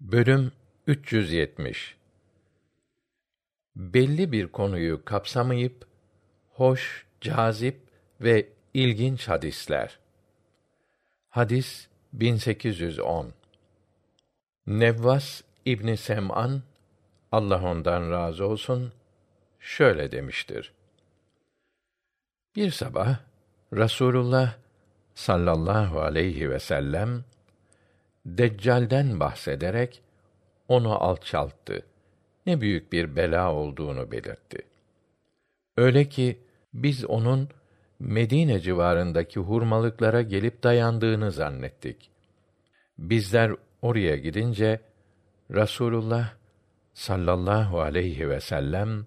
Bölüm 370 Belli bir konuyu kapsamayıp hoş, cazip ve ilginç hadisler. Hadis 1810. Nevvas İbni Sem'an Allah ondan razı olsun şöyle demiştir. Bir sabah Rasulullah sallallahu aleyhi ve sellem Deccal'den bahsederek onu alçalttı. Ne büyük bir bela olduğunu belirtti. Öyle ki biz onun Medine civarındaki hurmalıklara gelip dayandığını zannettik. Bizler oraya gidince Rasulullah sallallahu aleyhi ve sellem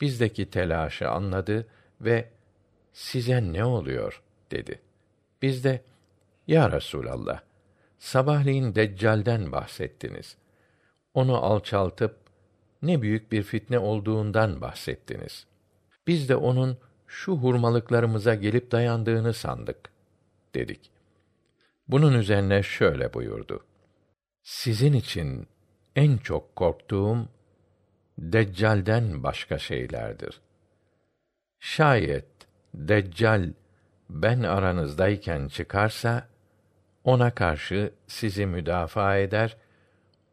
bizdeki telaşı anladı ve size ne oluyor dedi. Biz de ya Resulallah sabahleyin Deccal'den bahsettiniz. Onu alçaltıp ne büyük bir fitne olduğundan bahsettiniz. Biz de onun şu hurmalıklarımıza gelip dayandığını sandık dedik. Bunun üzerine şöyle buyurdu. Sizin için en çok korktuğum Deccal'den başka şeylerdir. Şayet Deccal ben aranızdayken çıkarsa ona karşı sizi müdafaa eder,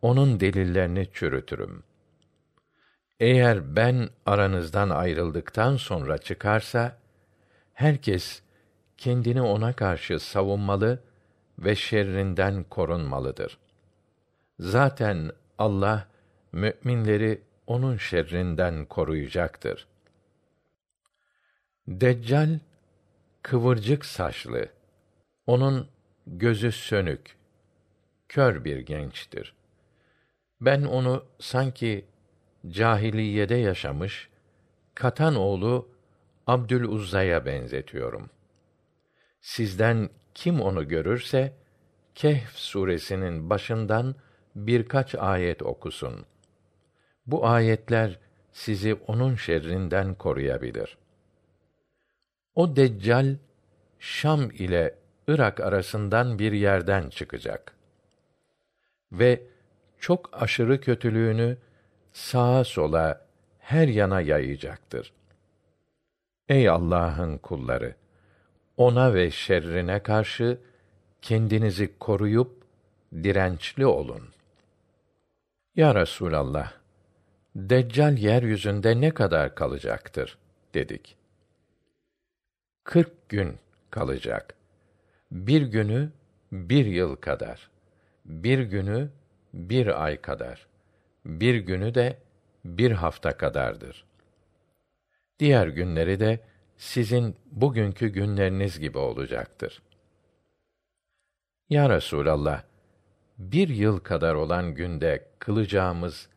onun delillerini çürütürüm. Eğer ben aranızdan ayrıldıktan sonra çıkarsa, herkes kendini ona karşı savunmalı ve şerrinden korunmalıdır. Zaten Allah müminleri onun şerrinden koruyacaktır. Deccal kıvırcık saçlı. Onun gözü sönük, kör bir gençtir. Ben onu sanki cahiliyede yaşamış Katan oğlu Abdüluzza'ya benzetiyorum. Sizden kim onu görürse Kehf suresinin başından birkaç ayet okusun. Bu ayetler sizi onun şerrinden koruyabilir. O deccal Şam ile Irak arasından bir yerden çıkacak. Ve çok aşırı kötülüğünü sağa sola her yana yayacaktır. Ey Allah'ın kulları! Ona ve şerrine karşı kendinizi koruyup dirençli olun. Ya Resulallah, Deccal yeryüzünde ne kadar kalacaktır? dedik. Kırk gün kalacak. Bir günü bir yıl kadar, bir günü bir ay kadar, bir günü de bir hafta kadardır. Diğer günleri de sizin bugünkü günleriniz gibi olacaktır. Ya Resulallah, bir yıl kadar olan günde kılacağımız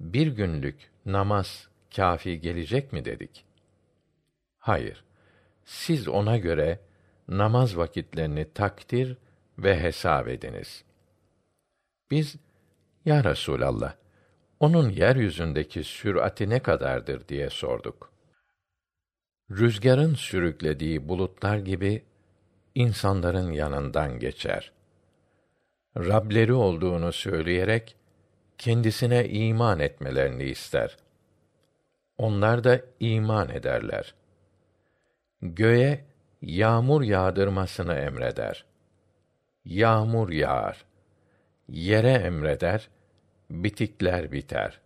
bir günlük namaz kafi gelecek mi dedik? Hayır. Siz ona göre namaz vakitlerini takdir ve hesap ediniz. Biz ya Resulallah onun yeryüzündeki sürati ne kadardır diye sorduk. Rüzgarın sürüklediği bulutlar gibi insanların yanından geçer. Rableri olduğunu söyleyerek kendisine iman etmelerini ister. Onlar da iman ederler. Göğe yağmur yağdırmasını emreder. Yağmur yağar. Yere emreder, bitikler biter.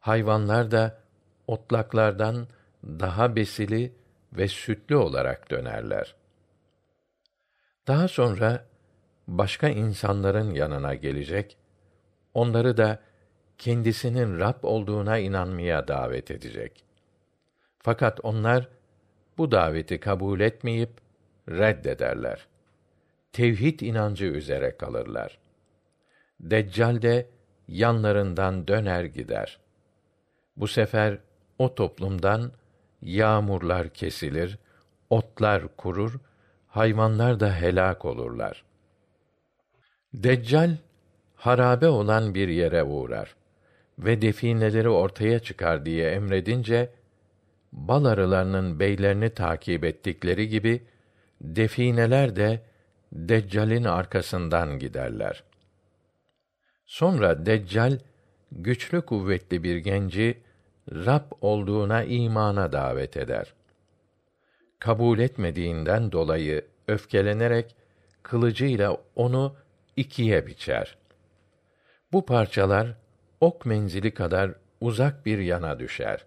Hayvanlar da otlaklardan daha besili ve sütlü olarak dönerler. Daha sonra başka insanların yanına gelecek, onları da kendisinin Rab olduğuna inanmaya davet edecek. Fakat onlar bu daveti kabul etmeyip reddederler. Tevhid inancı üzere kalırlar. Deccal de yanlarından döner gider. Bu sefer o toplumdan yağmurlar kesilir, otlar kurur, hayvanlar da helak olurlar. Deccal harabe olan bir yere uğrar ve defineleri ortaya çıkar diye emredince bal arılarının beylerini takip ettikleri gibi defineler de Deccal'in arkasından giderler. Sonra Deccal güçlü kuvvetli bir genci Rab olduğuna imana davet eder. Kabul etmediğinden dolayı öfkelenerek kılıcıyla onu ikiye biçer. Bu parçalar ok menzili kadar uzak bir yana düşer.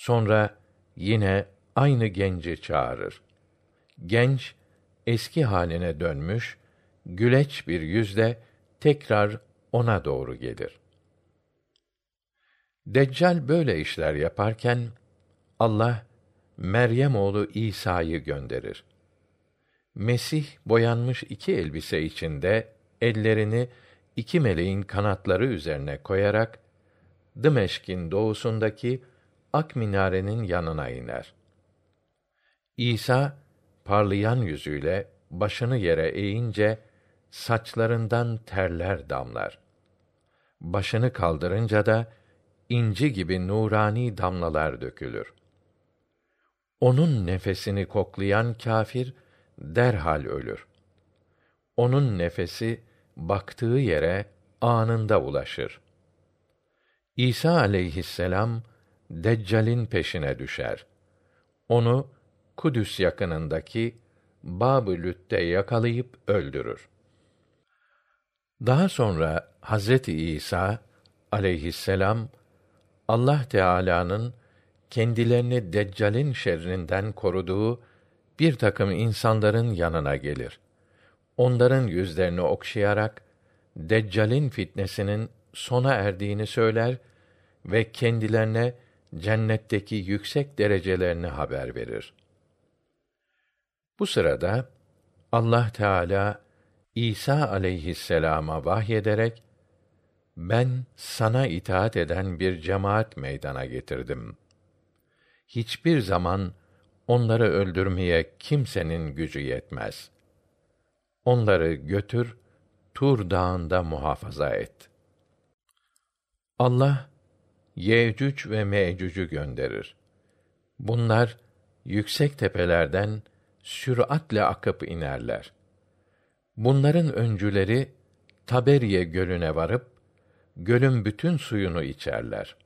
Sonra yine aynı genci çağırır. Genç eski haline dönmüş, güleç bir yüzle tekrar ona doğru gelir. Deccal böyle işler yaparken Allah Meryem oğlu İsa'yı gönderir. Mesih boyanmış iki elbise içinde ellerini iki meleğin kanatları üzerine koyarak Dımeşk'in doğusundaki Ak minarenin yanına iner. İsa parlayan yüzüyle başını yere eğince saçlarından terler damlar. Başını kaldırınca da inci gibi nurani damlalar dökülür. Onun nefesini koklayan kâfir derhal ölür. Onun nefesi baktığı yere anında ulaşır. İsa aleyhisselam Deccal'in peşine düşer. Onu Kudüs yakınındaki Bab-ı Lüt'te yakalayıp öldürür. Daha sonra Hazreti İsa aleyhisselam Allah Teala'nın kendilerini Deccal'in şerrinden koruduğu bir takım insanların yanına gelir. Onların yüzlerini okşayarak Deccal'in fitnesinin sona erdiğini söyler ve kendilerine cennetteki yüksek derecelerini haber verir. Bu sırada Allah Teala İsa aleyhisselama vahyederek ben sana itaat eden bir cemaat meydana getirdim. Hiçbir zaman onları öldürmeye kimsenin gücü yetmez. Onları götür, Tur dağında muhafaza et. Allah Yecüc ve Mecüc'ü gönderir. Bunlar yüksek tepelerden süratle akıp inerler. Bunların öncüleri Taberiye gölüne varıp gölün bütün suyunu içerler.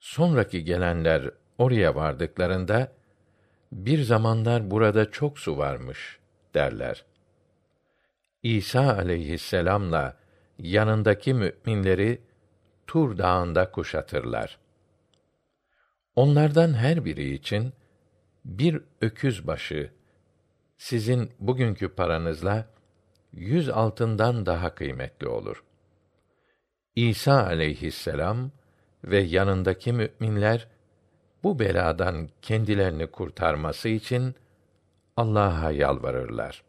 Sonraki gelenler oraya vardıklarında bir zamanlar burada çok su varmış derler. İsa aleyhisselamla yanındaki müminleri Tur dağında kuşatırlar. Onlardan her biri için bir öküz başı sizin bugünkü paranızla yüz altından daha kıymetli olur. İsa aleyhisselam ve yanındaki müminler bu beladan kendilerini kurtarması için Allah'a yalvarırlar.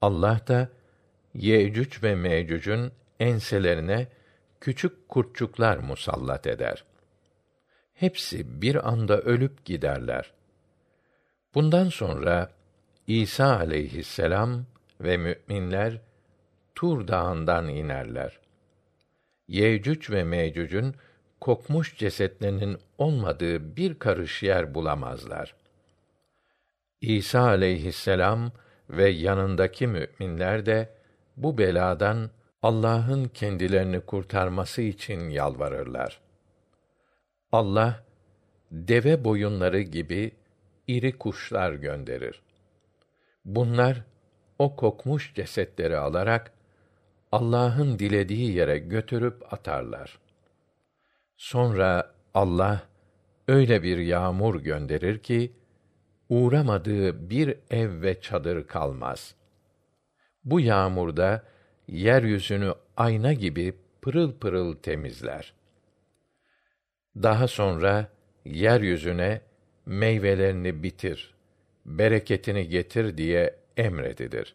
Allah da Yecüc ve Mecüc'ün enselerine küçük kurtçuklar musallat eder. Hepsi bir anda ölüp giderler. Bundan sonra İsa aleyhisselam ve müminler Tur dağından inerler. Yecüc ve Mecüc'ün kokmuş cesetlerinin olmadığı bir karış yer bulamazlar. İsa aleyhisselam ve yanındaki müminler de bu beladan Allah'ın kendilerini kurtarması için yalvarırlar. Allah deve boyunları gibi iri kuşlar gönderir. Bunlar o kokmuş cesetleri alarak Allah'ın dilediği yere götürüp atarlar. Sonra Allah öyle bir yağmur gönderir ki uğramadığı bir ev ve çadır kalmaz. Bu yağmurda yeryüzünü ayna gibi pırıl pırıl temizler. Daha sonra yeryüzüne meyvelerini bitir, bereketini getir diye emredilir.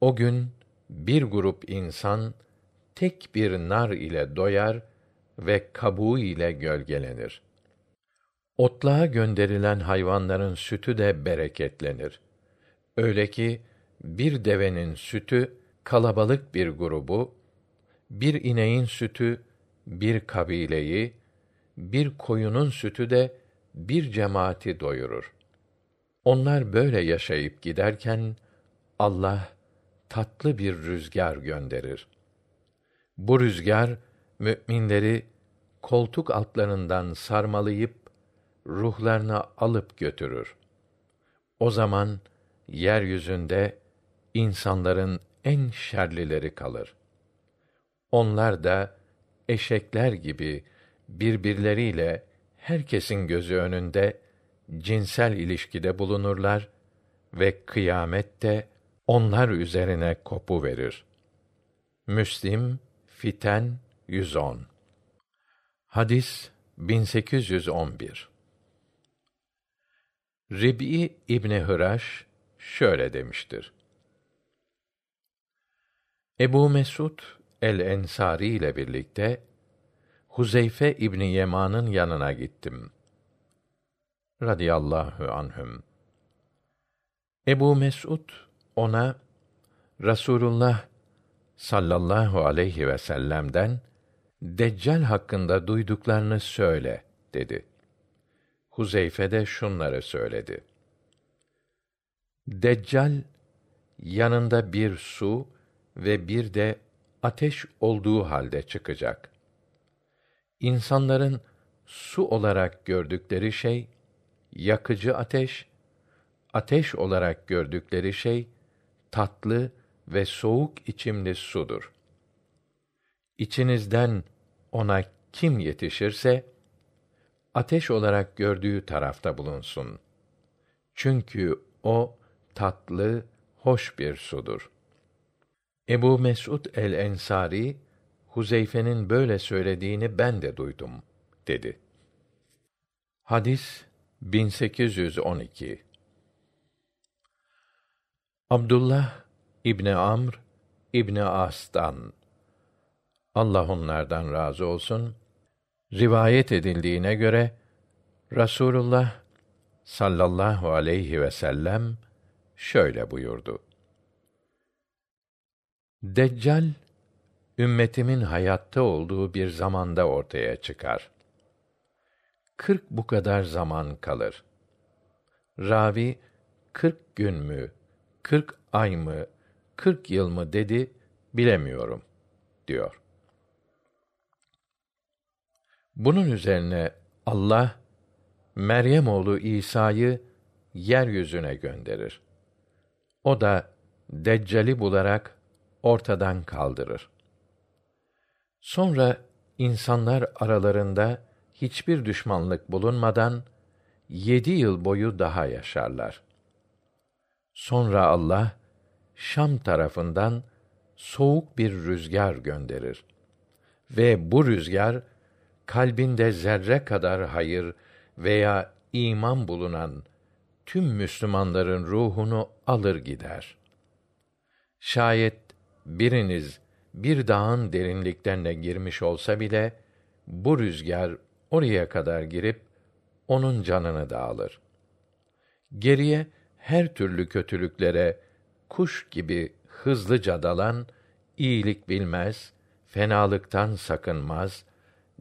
O gün bir grup insan tek bir nar ile doyar ve kabuğu ile gölgelenir. Otluğa gönderilen hayvanların sütü de bereketlenir. Öyle ki bir devenin sütü kalabalık bir grubu, bir ineğin sütü bir kabileyi, bir koyunun sütü de bir cemaati doyurur. Onlar böyle yaşayıp giderken Allah tatlı bir rüzgar gönderir. Bu rüzgar müminleri koltuk altlarından sarmalayıp ruhlarını alıp götürür. O zaman yeryüzünde insanların en şerlileri kalır. Onlar da eşekler gibi birbirleriyle herkesin gözü önünde cinsel ilişkide bulunurlar ve kıyamette onlar üzerine kopu verir. Müslim Fiten 110 Hadis 1811 Rib'i İbni Hıraş şöyle demiştir. Ebu Mesud el-Ensari ile birlikte Huzeyfe İbni Yeman'ın yanına gittim. Radiyallahu anhüm. Ebu Mesud ona Rasulullah sallallahu aleyhi ve sellem'den Deccal hakkında duyduklarını söyle dedi. Huzeyfe de şunları söyledi. Deccal yanında bir su ve bir de ateş olduğu halde çıkacak. İnsanların su olarak gördükleri şey yakıcı ateş, ateş olarak gördükleri şey tatlı ve soğuk içimli sudur. İçinizden ona kim yetişirse ateş olarak gördüğü tarafta bulunsun. Çünkü o tatlı, hoş bir sudur. Ebu Mesud el-Ensari Huzeyfe'nin böyle söylediğini ben de duydum dedi. Hadis 1812 Abdullah İbni Amr İbni As'tan Allah onlardan razı olsun rivayet edildiğine göre Rasulullah sallallahu aleyhi ve sellem şöyle buyurdu. Deccal ümmetimin hayatta olduğu bir zamanda ortaya çıkar. Kırk bu kadar zaman kalır. Ravi kırk gün mü, kırk ay mı, kırk yıl mı dedi, bilemiyorum, diyor. Bunun üzerine Allah Meryem oğlu İsa'yı yeryüzüne gönderir. O da Deccal'i bularak ortadan kaldırır. Sonra insanlar aralarında hiçbir düşmanlık bulunmadan yedi yıl boyu daha yaşarlar. Sonra Allah Şam tarafından soğuk bir rüzgar gönderir ve bu rüzgar kalbinde zerre kadar hayır veya iman bulunan tüm Müslümanların ruhunu alır gider. Şayet biriniz bir dağın derinliklerine girmiş olsa bile bu rüzgar oraya kadar girip onun canını da alır. Geriye her türlü kötülüklere kuş gibi hızlıca dalan iyilik bilmez, fenalıktan sakınmaz,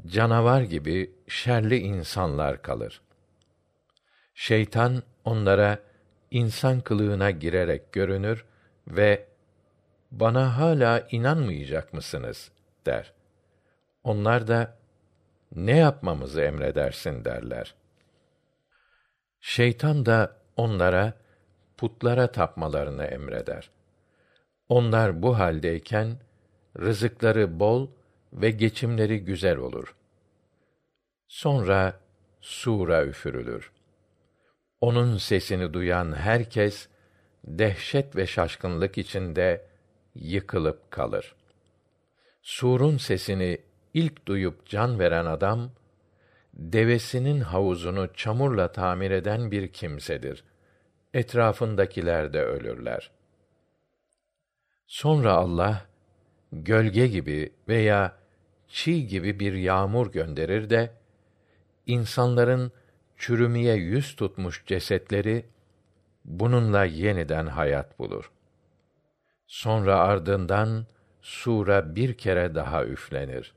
canavar gibi şerli insanlar kalır. Şeytan onlara insan kılığına girerek görünür ve bana hala inanmayacak mısınız der. Onlar da ne yapmamızı emredersin derler. Şeytan da onlara putlara tapmalarını emreder. Onlar bu haldeyken rızıkları bol ve geçimleri güzel olur. Sonra sura üfürülür. Onun sesini duyan herkes dehşet ve şaşkınlık içinde yıkılıp kalır. Surun sesini ilk duyup can veren adam devesinin havuzunu çamurla tamir eden bir kimsedir. Etrafındakiler de ölürler. Sonra Allah gölge gibi veya çiğ gibi bir yağmur gönderir de insanların çürümeye yüz tutmuş cesetleri bununla yeniden hayat bulur. Sonra ardından sura bir kere daha üflenir.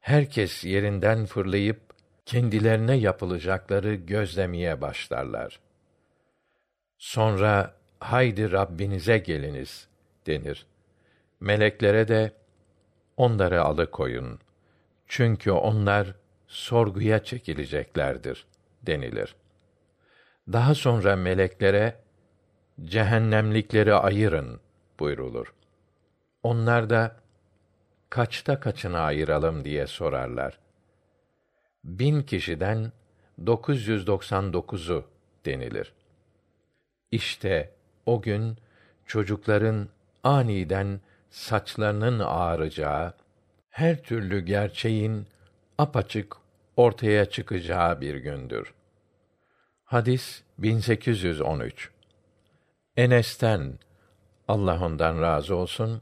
Herkes yerinden fırlayıp kendilerine yapılacakları gözlemeye başlarlar. Sonra haydi Rabbinize geliniz denir. Meleklere de onları alıkoyun. Çünkü onlar sorguya çekileceklerdir denilir. Daha sonra meleklere cehennemlikleri ayırın buyrulur. Onlar da kaçta kaçını ayıralım diye sorarlar. Bin kişiden 999'u denilir. İşte o gün çocukların aniden saçlarının ağaracağı, her türlü gerçeğin apaçık ortaya çıkacağı bir gündür. Hadis 1813. Enes'ten Allah ondan razı olsun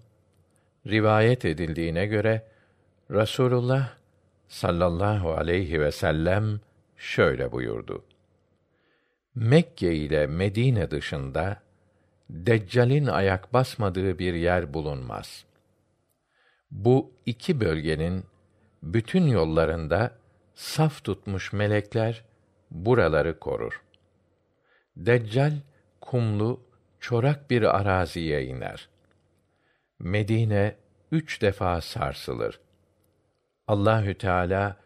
rivayet edildiğine göre Rasulullah sallallahu aleyhi ve sellem şöyle buyurdu. Mekke ile Medine dışında Deccal'in ayak basmadığı bir yer bulunmaz. Bu iki bölgenin bütün yollarında saf tutmuş melekler buraları korur. Deccal kumlu, çorak bir araziye iner. Medine üç defa sarsılır. Allahü Teala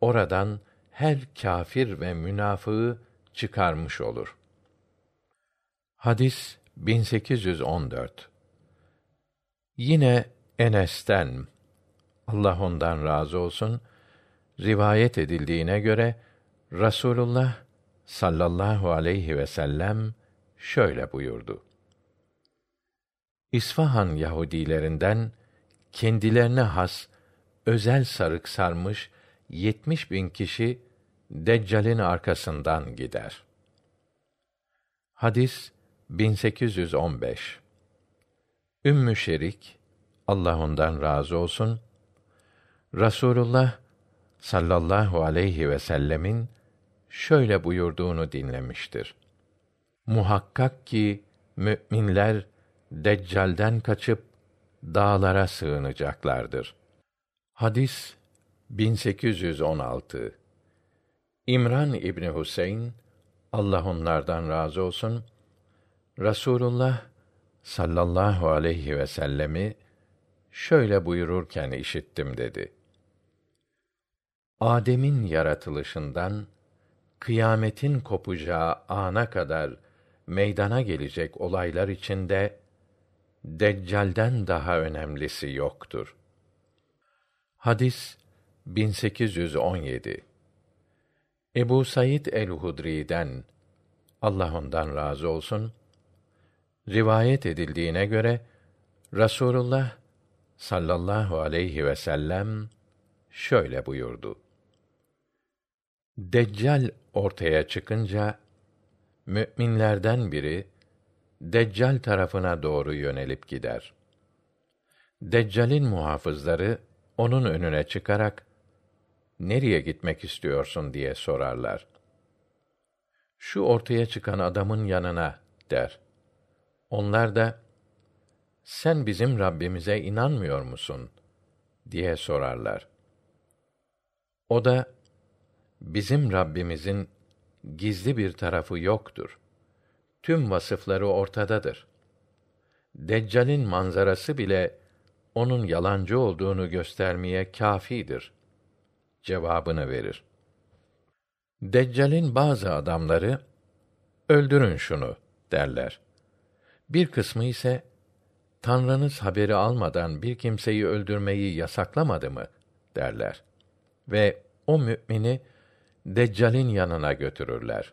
oradan her kâfir ve münafığı çıkarmış olur. Hadis 1814. Yine Enes'ten Allah ondan razı olsun rivayet edildiğine göre Rasulullah sallallahu aleyhi ve sellem şöyle buyurdu. İsfahan Yahudilerinden kendilerine has özel sarık sarmış yetmiş bin kişi Deccal'in arkasından gider. Hadis 1815 Ümmü Şerik Allah ondan razı olsun Rasulullah sallallahu aleyhi ve sellemin şöyle buyurduğunu dinlemiştir. Muhakkak ki müminler Deccal'den kaçıp dağlara sığınacaklardır. Hadis 1816 İmran İbni Huseyn Allah onlardan razı olsun Rasulullah sallallahu aleyhi ve sellemi şöyle buyururken işittim dedi. Adem'in yaratılışından kıyametin kopacağı ana kadar meydana gelecek olaylar içinde Deccal'den daha önemlisi yoktur. Hadis 1817 Ebu Said el-Hudri'den Allah ondan razı olsun rivayet edildiğine göre Rasulullah sallallahu aleyhi ve sellem şöyle buyurdu. Deccal ortaya çıkınca müminlerden biri Deccal tarafına doğru yönelip gider. Deccal'in muhafızları onun önüne çıkarak nereye gitmek istiyorsun diye sorarlar. Şu ortaya çıkan adamın yanına der. Onlar da sen bizim Rabbimize inanmıyor musun diye sorarlar. O da bizim Rabbimizin gizli bir tarafı yoktur. Tüm vasıfları ortadadır. Deccal'in manzarası bile onun yalancı olduğunu göstermeye kâfidir cevabını verir. Deccal'in bazı adamları öldürün şunu derler. Bir kısmı ise Tanrınız haberi almadan bir kimseyi öldürmeyi yasaklamadı mı derler ve o mümini Deccal'in yanına götürürler.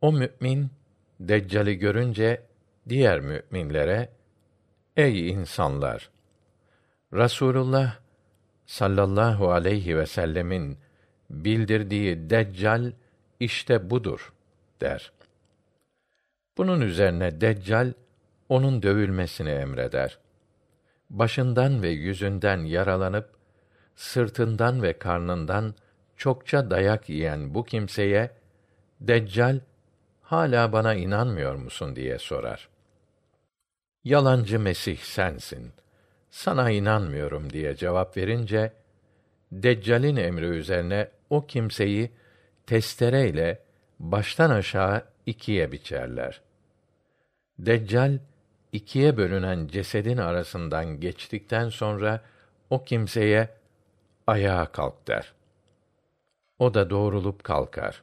O mümin Deccal'i görünce diğer müminlere Ey insanlar! Rasulullah sallallahu aleyhi ve sellemin bildirdiği Deccal işte budur der. Bunun üzerine Deccal onun dövülmesini emreder. Başından ve yüzünden yaralanıp sırtından ve karnından çokça dayak yiyen bu kimseye Deccal hala bana inanmıyor musun diye sorar. Yalancı Mesih sensin. Sana inanmıyorum diye cevap verince Deccal'in emri üzerine o kimseyi testereyle baştan aşağı ikiye biçerler. Deccal ikiye bölünen cesedin arasından geçtikten sonra o kimseye ayağa kalk der. O da doğrulup kalkar.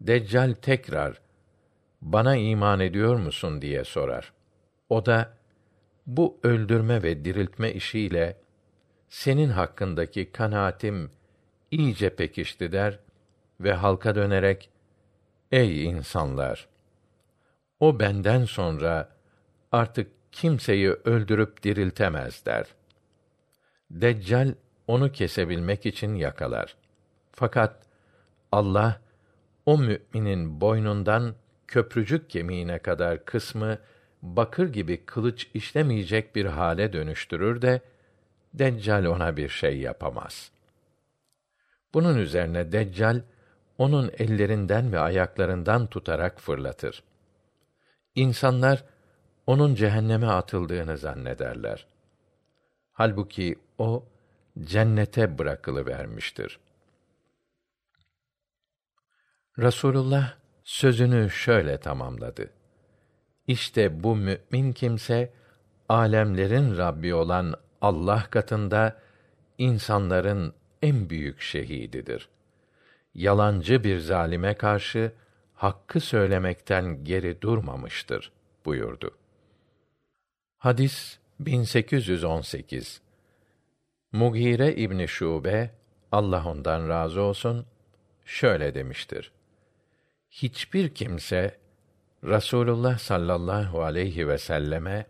Deccal tekrar bana iman ediyor musun diye sorar. O da bu öldürme ve diriltme işiyle senin hakkındaki kanaatim iyice pekişti der ve halka dönerek ey insanlar o benden sonra artık kimseyi öldürüp diriltemez der. Deccal onu kesebilmek için yakalar. Fakat Allah o müminin boynundan köprücük kemiğine kadar kısmı bakır gibi kılıç işlemeyecek bir hale dönüştürür de Deccal ona bir şey yapamaz. Bunun üzerine Deccal onun ellerinden ve ayaklarından tutarak fırlatır. İnsanlar onun cehenneme atıldığını zannederler. Halbuki o cennete bırakılıvermiştir. Rasulullah sözünü şöyle tamamladı. İşte bu mümin kimse alemlerin Rabbi olan Allah katında insanların en büyük şehididir. Yalancı bir zalime karşı hakkı söylemekten geri durmamıştır buyurdu. Hadis 1818 Mugire İbni Şube Allah ondan razı olsun şöyle demiştir. Hiçbir kimse Rasulullah sallallahu aleyhi ve selleme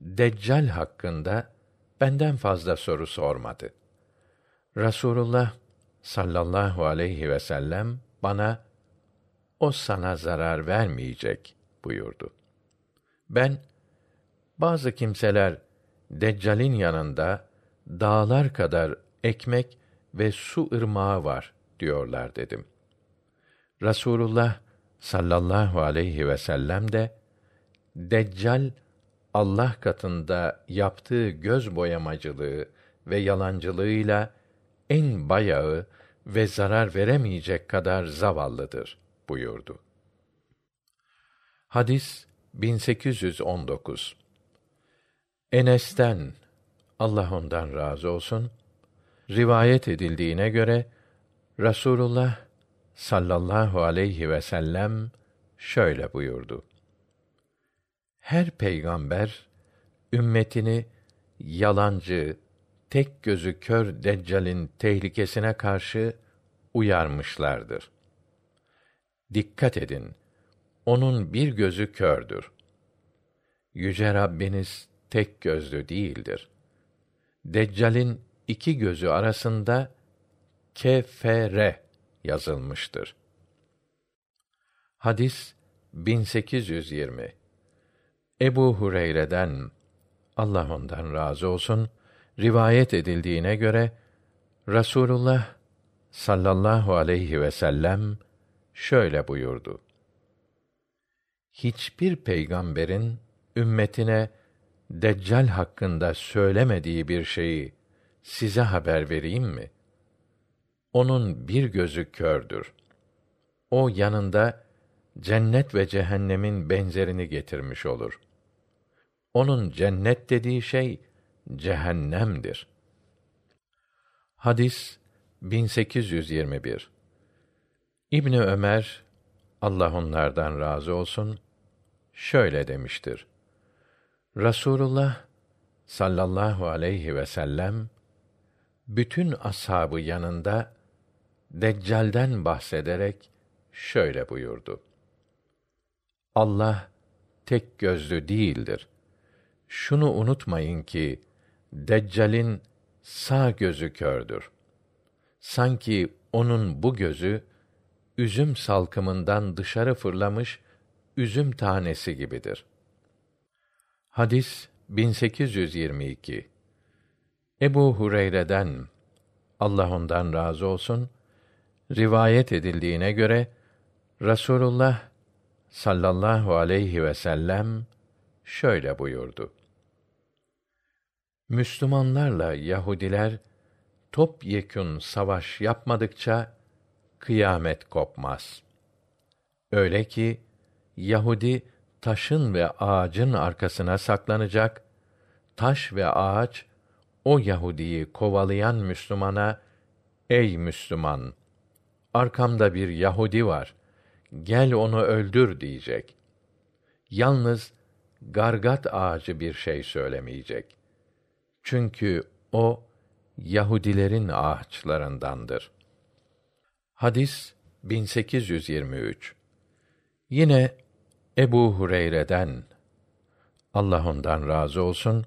Deccal hakkında benden fazla soru sormadı. Rasulullah sallallahu aleyhi ve sellem bana o sana zarar vermeyecek buyurdu. Ben bazı kimseler Deccal'in yanında dağlar kadar ekmek ve su ırmağı var diyorlar dedim. Rasulullah sallallahu aleyhi ve sellem de Deccal Allah katında yaptığı göz boyamacılığı ve yalancılığıyla en bayağı ve zarar veremeyecek kadar zavallıdır buyurdu. Hadis 1819 Enes'ten Allah ondan razı olsun rivayet edildiğine göre Rasulullah sallallahu aleyhi ve sellem şöyle buyurdu. Her peygamber ümmetini yalancı, tek gözü kör Deccal'in tehlikesine karşı uyarmışlardır. Dikkat edin, onun bir gözü kördür. Yüce Rabbiniz tek gözlü değildir. Deccal'in iki gözü arasında kefere yazılmıştır. Hadis 1820 Ebu Hureyre'den Allah ondan razı olsun rivayet edildiğine göre Rasulullah sallallahu aleyhi ve sellem şöyle buyurdu. Hiçbir peygamberin ümmetine Deccal hakkında söylemediği bir şeyi size haber vereyim mi? Onun bir gözü kördür. O yanında cennet ve cehennemin benzerini getirmiş olur. Onun cennet dediği şey cehennemdir. Hadis 1821 İbni Ömer Allah onlardan razı olsun şöyle demiştir. Rasulullah sallallahu aleyhi ve sellem bütün ashabı yanında Deccal'den bahsederek şöyle buyurdu. Allah tek gözlü değildir. Şunu unutmayın ki Deccal'in sağ gözü kördür. Sanki onun bu gözü üzüm salkımından dışarı fırlamış üzüm tanesi gibidir. Hadis 1822 Ebu Hureyre'den Allah ondan razı olsun rivayet edildiğine göre Rasulullah sallallahu aleyhi ve sellem şöyle buyurdu. Müslümanlarla Yahudiler topyekün savaş yapmadıkça kıyamet kopmaz. Öyle ki Yahudi taşın ve ağacın arkasına saklanacak. Taş ve ağaç o Yahudiyi kovalayan Müslümana ey Müslüman arkamda bir Yahudi var. Gel onu öldür diyecek. Yalnız gargat ağacı bir şey söylemeyecek. Çünkü o Yahudilerin ağaçlarındandır. Hadis 1823. Yine Ebu Hureyre'den Allah ondan razı olsun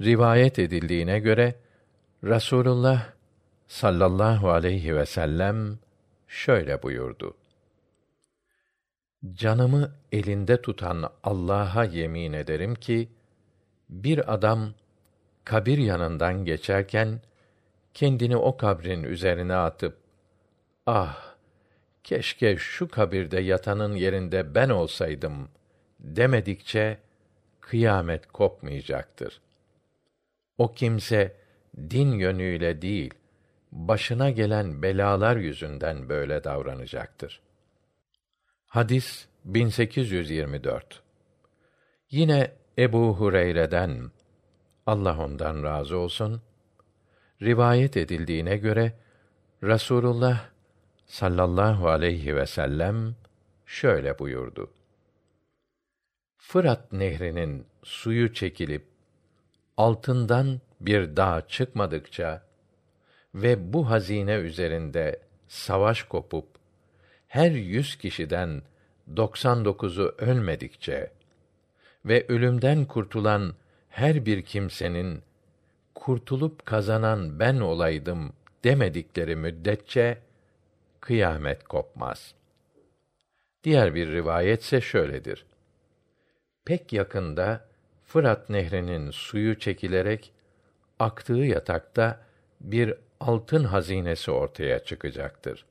rivayet edildiğine göre Rasulullah sallallahu aleyhi ve sellem şöyle buyurdu. Canımı elinde tutan Allah'a yemin ederim ki bir adam kabir yanından geçerken kendini o kabrin üzerine atıp ah keşke şu kabirde yatanın yerinde ben olsaydım demedikçe kıyamet kopmayacaktır. O kimse din yönüyle değil, başına gelen belalar yüzünden böyle davranacaktır. Hadis 1824. Yine Ebu Hureyre'den Allah ondan razı olsun rivayet edildiğine göre Rasulullah sallallahu aleyhi ve sellem şöyle buyurdu. Fırat nehrinin suyu çekilip altından bir dağ çıkmadıkça ve bu hazine üzerinde savaş kopup her yüz kişiden doksan dokuzu ölmedikçe ve ölümden kurtulan her bir kimsenin kurtulup kazanan ben olaydım demedikleri müddetçe kıyamet kopmaz. Diğer bir rivayetse şöyledir. Pek yakında Fırat nehrinin suyu çekilerek aktığı yatakta bir altın hazinesi ortaya çıkacaktır.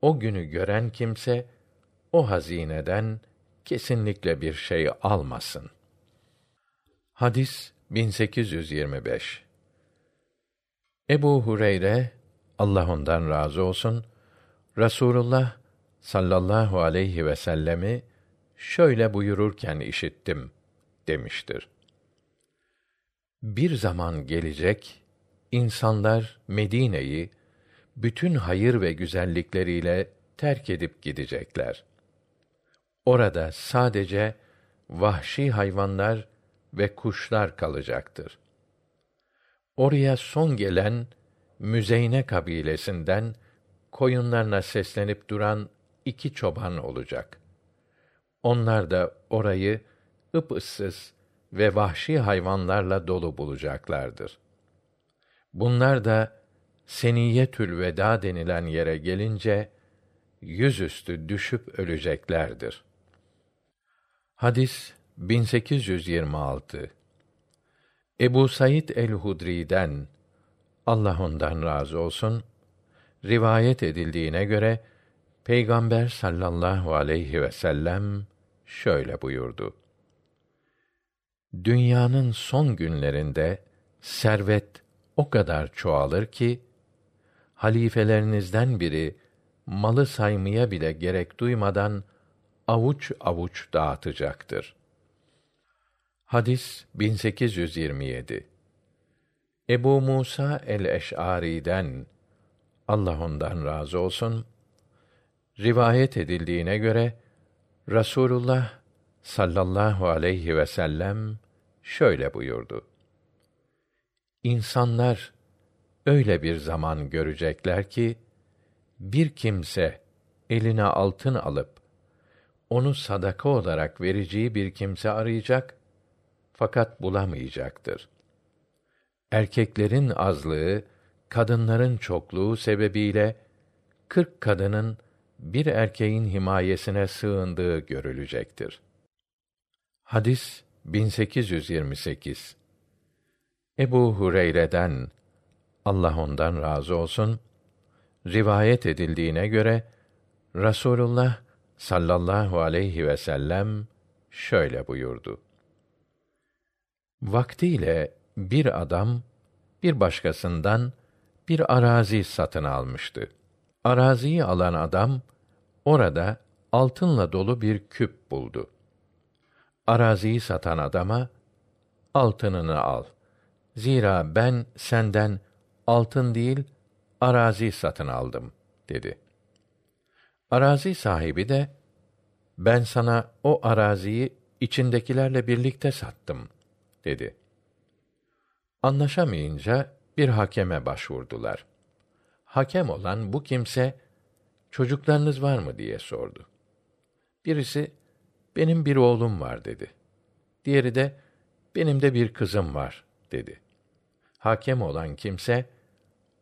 O günü gören kimse o hazineden kesinlikle bir şey almasın. Hadis 1825. Ebu Hureyre Allah ondan razı olsun Rasulullah sallallahu aleyhi ve sellemi şöyle buyururken işittim demiştir. Bir zaman gelecek insanlar Medine'yi bütün hayır ve güzellikleriyle terk edip gidecekler. Orada sadece vahşi hayvanlar ve kuşlar kalacaktır. Oraya son gelen Müzeyne kabilesinden koyunlarına seslenip duran iki çoban olacak. Onlar da orayı ıpıssız ve vahşi hayvanlarla dolu bulacaklardır. Bunlar da Seniyetül Veda denilen yere gelince yüzüstü düşüp öleceklerdir. Hadis 1826 Ebu Said el-Hudri'den Allah ondan razı olsun rivayet edildiğine göre Peygamber sallallahu aleyhi ve sellem şöyle buyurdu. Dünyanın son günlerinde servet o kadar çoğalır ki halifelerinizden biri malı saymaya bile gerek duymadan avuç avuç dağıtacaktır. Hadis 1827. Ebu Musa el-Eş'ari'den Allah ondan razı olsun rivayet edildiğine göre Rasulullah sallallahu aleyhi ve sellem şöyle buyurdu. İnsanlar öyle bir zaman görecekler ki bir kimse eline altın alıp onu sadaka olarak vereceği bir kimse arayacak fakat bulamayacaktır. Erkeklerin azlığı, kadınların çokluğu sebebiyle kırk kadının bir erkeğin himayesine sığındığı görülecektir. Hadis 1828 Ebu Hureyre'den Allah ondan razı olsun rivayet edildiğine göre Rasulullah sallallahu aleyhi ve sellem şöyle buyurdu. Vaktiyle bir adam bir başkasından bir arazi satın almıştı. Araziyi alan adam orada altınla dolu bir küp buldu. araziyi satan adama altınını al. Zira ben senden altın değil arazi satın aldım dedi. Arazi sahibi de ben sana o araziyi içindekilerle birlikte sattım dedi. Anlaşamayınca bir hakeme başvurdular. Hakem olan bu kimse çocuklarınız var mı diye sordu. Birisi benim bir oğlum var dedi. Diğeri de benim de bir kızım var dedi. Hakem olan kimse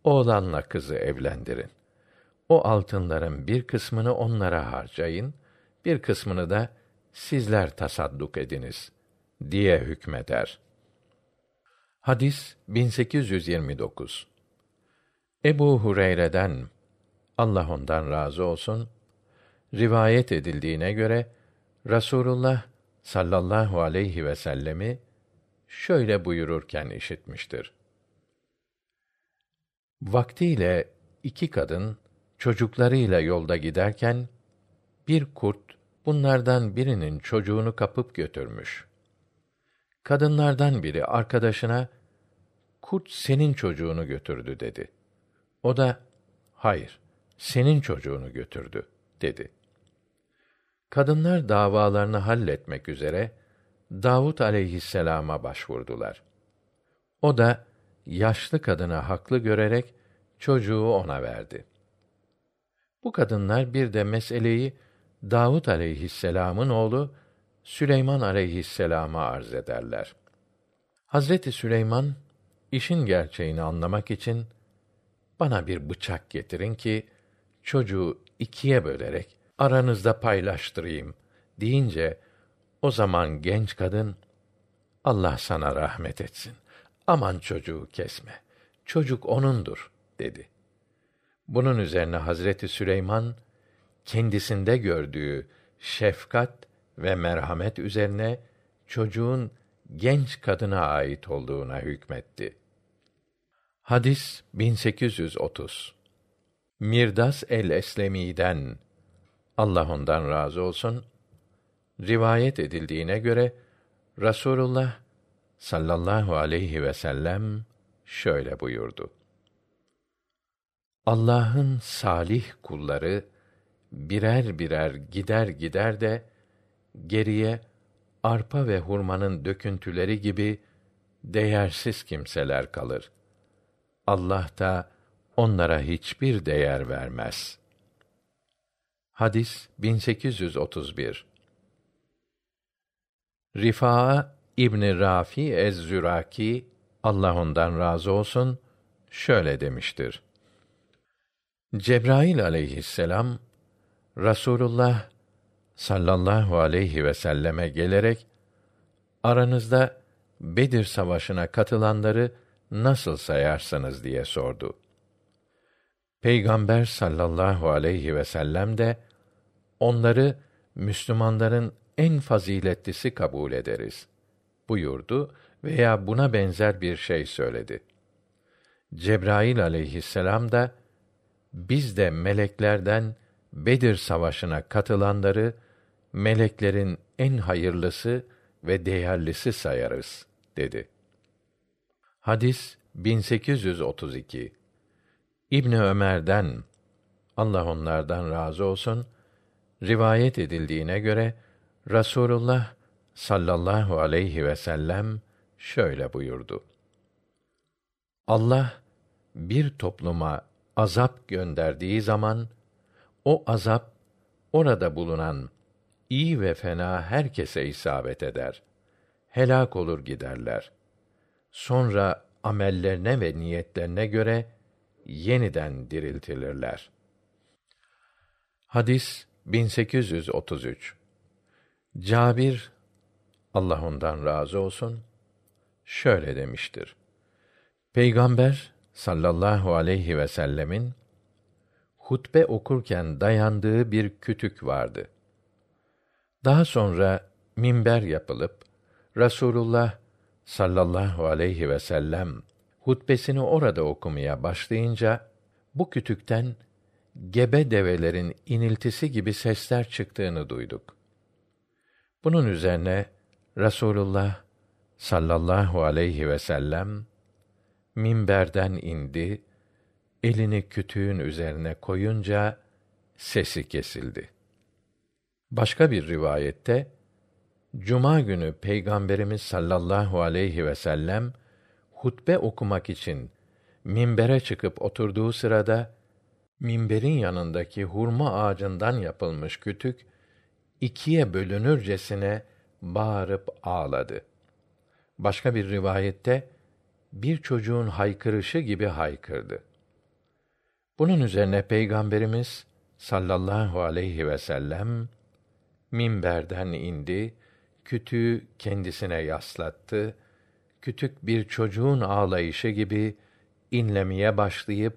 oğlanla kızı evlendirin. O altınların bir kısmını onlara harcayın, bir kısmını da sizler tasadduk ediniz diye hükmeder. Hadis 1829. Ebu Hureyre'den Allah ondan razı olsun rivayet edildiğine göre Rasulullah sallallahu aleyhi ve sellemi şöyle buyururken işitmiştir. Vaktiyle iki kadın çocuklarıyla yolda giderken bir kurt bunlardan birinin çocuğunu kapıp götürmüş. Kadınlardan biri arkadaşına kurt senin çocuğunu götürdü dedi. O da hayır, senin çocuğunu götürdü dedi. Kadınlar davalarını halletmek üzere Davut aleyhisselama başvurdular. O da yaşlı kadını haklı görerek çocuğu ona verdi. Bu kadınlar bir de meseleyi Davut aleyhisselam'ın oğlu Süleyman aleyhisselama arz ederler. Hazreti Süleyman işin gerçeğini anlamak için bana bir bıçak getirin ki çocuğu ikiye bölerek aranızda paylaştırayım deyince o zaman genç kadın Allah sana rahmet etsin. Aman çocuğu kesme. Çocuk onundur dedi. Bunun üzerine Hazreti Süleyman kendisinde gördüğü şefkat ve merhamet üzerine çocuğun genç kadına ait olduğuna hükmetti. Hadis 1830. Mirdas el-Eslemi'den Allah ondan razı olsun rivayet edildiğine göre Rasulullah sallallahu aleyhi ve sellem şöyle buyurdu. Allah'ın salih kulları birer birer gider gider de geriye arpa ve hurmanın döküntüleri gibi değersiz kimseler kalır. Allah da onlara hiçbir değer vermez. Hadis 1831 Rifaa İbn Rafi ez-Züraki Allah ondan razı olsun şöyle demiştir. Cebrail aleyhisselam Rasulullah sallallahu aleyhi ve selleme gelerek aranızda Bedir savaşına katılanları nasıl sayarsınız diye sordu. Peygamber sallallahu aleyhi ve sellem de onları Müslümanların en faziletlisi kabul ederiz buyurdu veya buna benzer bir şey söyledi. Cebrail aleyhisselam da biz de meleklerden Bedir savaşına katılanları meleklerin en hayırlısı ve değerlisi sayarız dedi. Hadis 1832 İbn Ömer'den Allah onlardan razı olsun rivayet edildiğine göre Rasulullah sallallahu aleyhi ve sellem şöyle buyurdu. Allah bir topluma azap gönderdiği zaman o azap orada bulunan iyi ve fena herkese isabet eder. Helak olur giderler. Sonra amellerine ve niyetlerine göre yeniden diriltilirler. Hadis 1833 Cabir Allah ondan razı olsun şöyle demiştir. Peygamber sallallahu aleyhi ve sellemin hutbe okurken dayandığı bir kütük vardı. Daha sonra minber yapılıp Rasulullah sallallahu aleyhi ve sellem hutbesini orada okumaya başlayınca bu kütükten gebe develerin iniltisi gibi sesler çıktığını duyduk. Bunun üzerine Rasulullah sallallahu aleyhi ve sellem minberden indi, elini kütüğün üzerine koyunca sesi kesildi. Başka bir rivayette Cuma günü Peygamberimiz sallallahu aleyhi ve sellem hutbe okumak için minbere çıkıp oturduğu sırada minberin yanındaki hurma ağacından yapılmış kütük ikiye bölünürcesine bağırıp ağladı. Başka bir rivayette bir çocuğun haykırışı gibi haykırdı. Bunun üzerine Peygamberimiz sallallahu aleyhi ve sellem minberden indi, kütüğü kendisine yaslattı. Kütük bir çocuğun ağlayışı gibi inlemeye başlayıp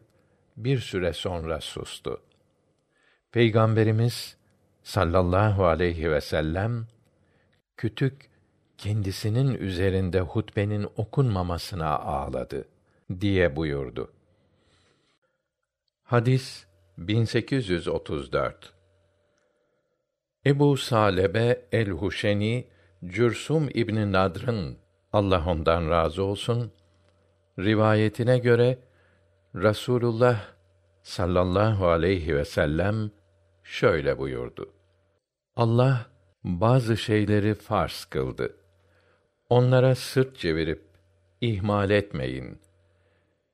bir süre sonra sustu. Peygamberimiz sallallahu aleyhi ve sellem kütük kendisinin üzerinde hutbenin okunmamasına ağladı diye buyurdu. Hadis 1834 Ebu Salebe el-Huşeni Cürsum İbn Nadr'ın Allah ondan razı olsun rivayetine göre Rasulullah sallallahu aleyhi ve sellem şöyle buyurdu. Allah bazı şeyleri farz kıldı. Onlara sırt çevirip ihmal etmeyin.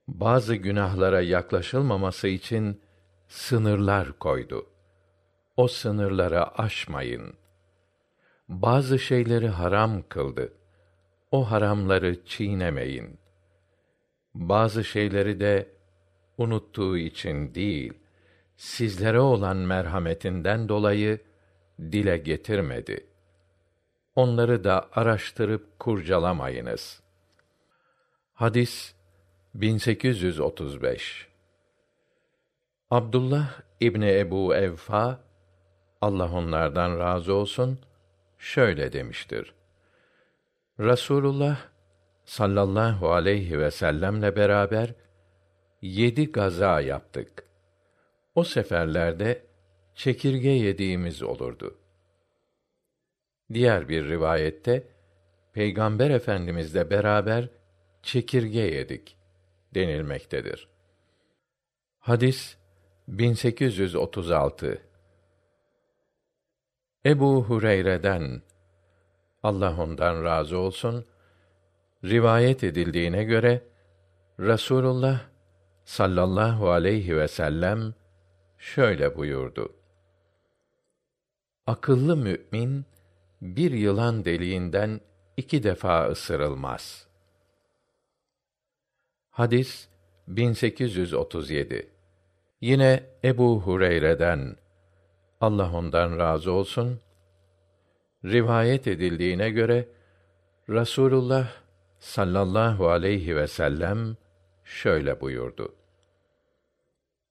Bazı günahlara yaklaşılmaması için sınırlar koydu. O sınırlara aşmayın. Bazı şeyleri haram kıldı. O haramları çiğnemeyin. Bazı şeyleri de unuttuğu için değil, sizlere olan merhametinden dolayı dile getirmedi. Onları da araştırıp kurcalamayınız. Hadis 1835 Abdullah İbni Ebu Evfa Allah onlardan razı olsun şöyle demiştir. Rasulullah sallallahu aleyhi ve sellemle beraber yedi gaza yaptık. O seferlerde çekirge yediğimiz olurdu. Diğer bir rivayette Peygamber Efendimizle beraber çekirge yedik denilmektedir. Hadis 1836 Ebu Hureyre'den Allah ondan razı olsun rivayet edildiğine göre Rasulullah sallallahu aleyhi ve sellem şöyle buyurdu. Akıllı mü'min bir yılan deliğinden iki defa ısırılmaz. Hadis 1837 Yine Ebu Hureyre'den Allah ondan razı olsun rivayet edildiğine göre Rasulullah sallallahu aleyhi ve sellem şöyle buyurdu.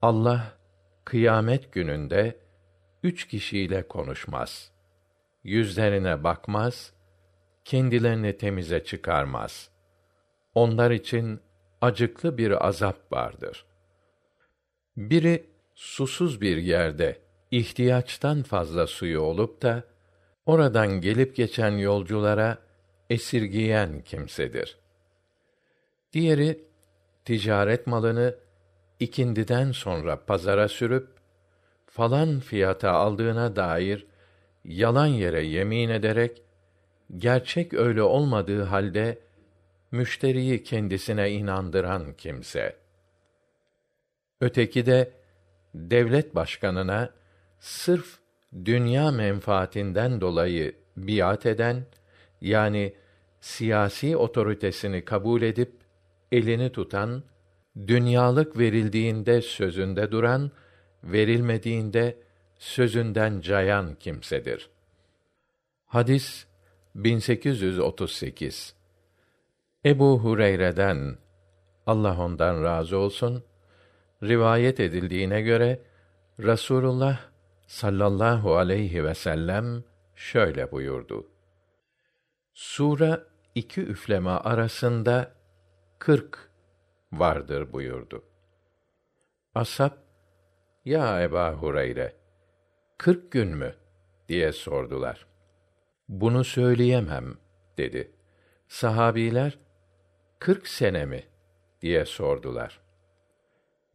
Allah kıyamet gününde üç kişiyle konuşmaz. Yüzlerine bakmaz, kendilerini temize çıkarmaz. Onlar için acıklı bir azap vardır. Biri susuz bir yerde ihtiyaçtan fazla suyu olup da oradan gelip geçen yolculara esirgiyen kimsedir. Diğeri ticaret malını ikindiden sonra pazara sürüp falan fiyata aldığına dair yalan yere yemin ederek gerçek öyle olmadığı halde müşteriyi kendisine inandıran kimse. Öteki de devlet başkanına sırf dünya menfaatinden dolayı biat eden yani siyasi otoritesini kabul edip elini tutan, dünyalık verildiğinde sözünde duran, verilmediğinde sözünden cayan kimsedir. Hadis 1838 Ebu Hureyre'den Allah ondan razı olsun rivayet edildiğine göre Rasulullah sallallahu aleyhi ve sellem şöyle buyurdu. Sura iki üfleme arasında kırk vardır buyurdu. Asap, ya Eba Hureyre, kırk gün mü? diye sordular. Bunu söyleyemem dedi. Sahabiler, kırk sene mi? diye sordular.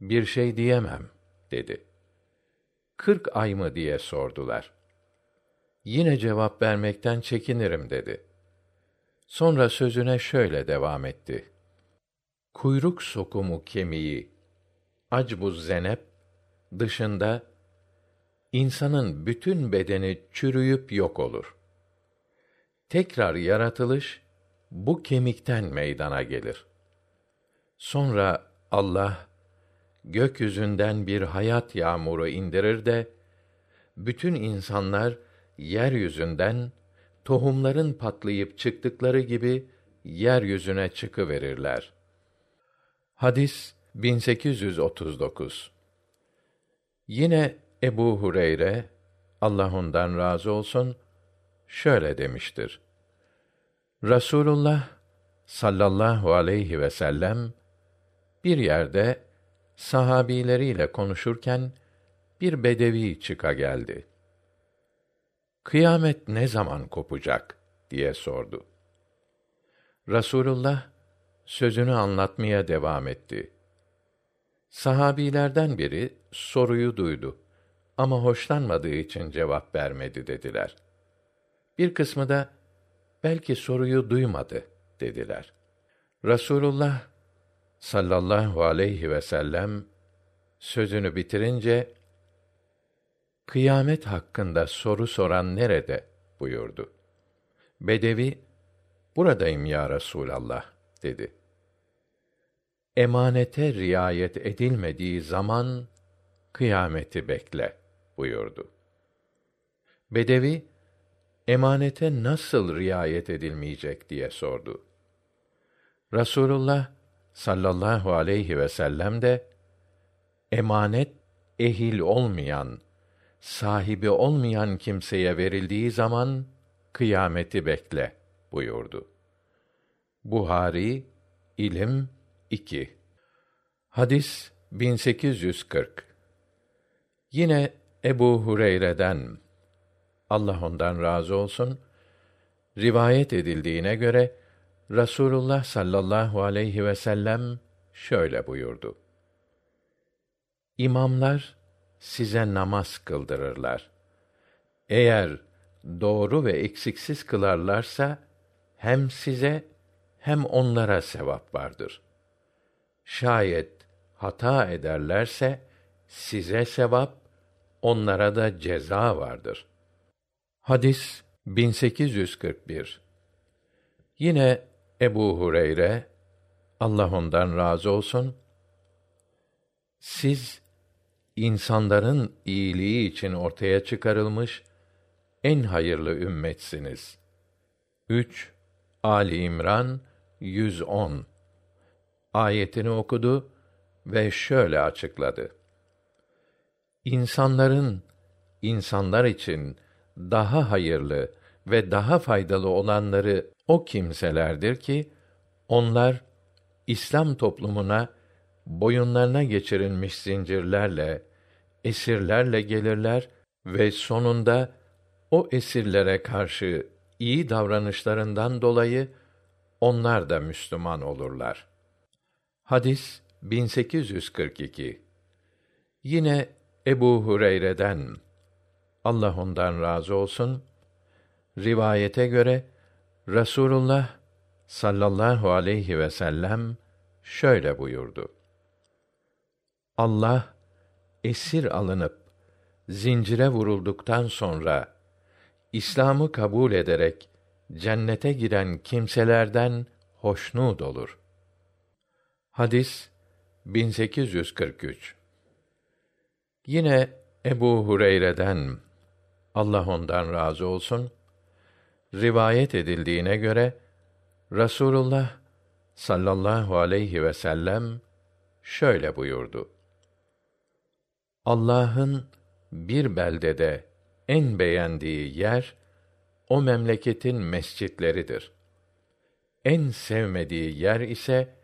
Bir şey diyemem, dedi. Kırk ay mı diye sordular. Yine cevap vermekten çekinirim, dedi. Sonra sözüne şöyle devam etti. Kuyruk sokumu kemiği, acbuz zenep, dışında insanın bütün bedeni çürüyüp yok olur. Tekrar yaratılış bu kemikten meydana gelir. Sonra Allah gökyüzünden bir hayat yağmuru indirir de bütün insanlar yeryüzünden tohumların patlayıp çıktıkları gibi yeryüzüne çıkıverirler. Hadis 1839 Yine Ebu Hureyre Allah ondan razı olsun şöyle demiştir. Rasulullah sallallahu aleyhi ve sellem bir yerde sahabileriyle konuşurken bir bedevi çıka geldi. Kıyamet ne zaman kopacak diye sordu. Rasulullah sözünü anlatmaya devam etti. Sahabilerden biri soruyu duydu ama hoşlanmadığı için cevap vermedi dediler. Bir kısmı da belki soruyu duymadı dediler. Rasulullah sallallahu aleyhi ve sellem sözünü bitirince kıyamet hakkında soru soran nerede buyurdu. Bedevi buradayım ya Resulallah dedi. Emanete riayet edilmediği zaman kıyameti bekle buyurdu. Bedevi emanete nasıl riayet edilmeyecek diye sordu. Rasulullah sallallahu aleyhi ve sellem de emanet ehil olmayan, sahibi olmayan kimseye verildiği zaman kıyameti bekle buyurdu. Buhari İlim 2 Hadis 1840 Yine Ebu Hureyre'den Allah ondan razı olsun rivayet edildiğine göre Rasulullah sallallahu aleyhi ve sellem şöyle buyurdu. İmamlar size namaz kıldırırlar. Eğer doğru ve eksiksiz kılarlarsa hem size hem onlara sevap vardır. Şayet hata ederlerse size sevap, onlara da ceza vardır. Hadis 1841 Yine Ebu Hureyre Allah ondan razı olsun siz insanların iyiliği için ortaya çıkarılmış en hayırlı ümmetsiniz. 3 Ali İmran 110 ayetini okudu ve şöyle açıkladı. İnsanların insanlar için daha hayırlı ve daha faydalı olanları o kimselerdir ki onlar İslam toplumuna boyunlarına geçirilmiş zincirlerle, esirlerle gelirler ve sonunda o esirlere karşı iyi davranışlarından dolayı onlar da Müslüman olurlar. Hadis 1842 Yine Ebu Hureyre'den Allah ondan razı olsun rivayete göre Rasulullah sallallahu aleyhi ve sellem şöyle buyurdu. Allah esir alınıp zincire vurulduktan sonra İslam'ı kabul ederek cennete giren kimselerden hoşnut olur. Hadis 1843 Yine Ebu Hureyre'den Allah ondan razı olsun rivayet edildiğine göre Rasulullah sallallahu aleyhi ve sellem şöyle buyurdu. Allah'ın bir beldede en beğendiği yer o memleketin mescitleridir. En sevmediği yer ise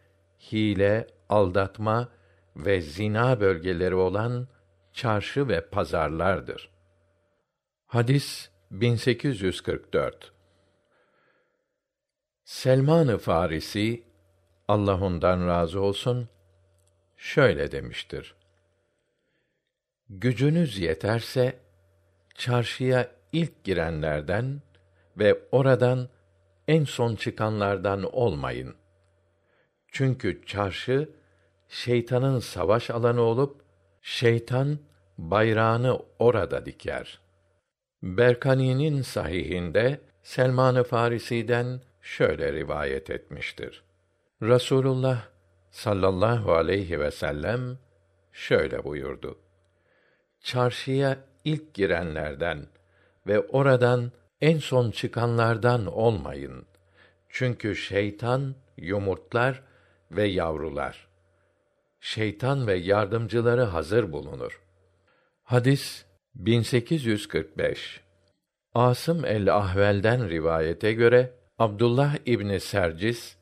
hile, aldatma ve zina bölgeleri olan çarşı ve pazarlardır. Hadis 1844 Selman-ı Farisi Allah ondan razı olsun şöyle demiştir. Gücünüz yeterse çarşıya ilk girenlerden ve oradan en son çıkanlardan olmayın. Çünkü çarşı şeytanın savaş alanı olup şeytan bayrağını orada diker. Berkani'nin sahihinde Selman-ı Farisi'den şöyle rivayet etmiştir. Rasulullah sallallahu aleyhi ve sellem şöyle buyurdu. Çarşıya ilk girenlerden ve oradan en son çıkanlardan olmayın. Çünkü şeytan yumurtlar ve yavrular. Şeytan ve yardımcıları hazır bulunur. Hadis 1845 Asım el-Ahvel'den rivayete göre Abdullah İbni Sercis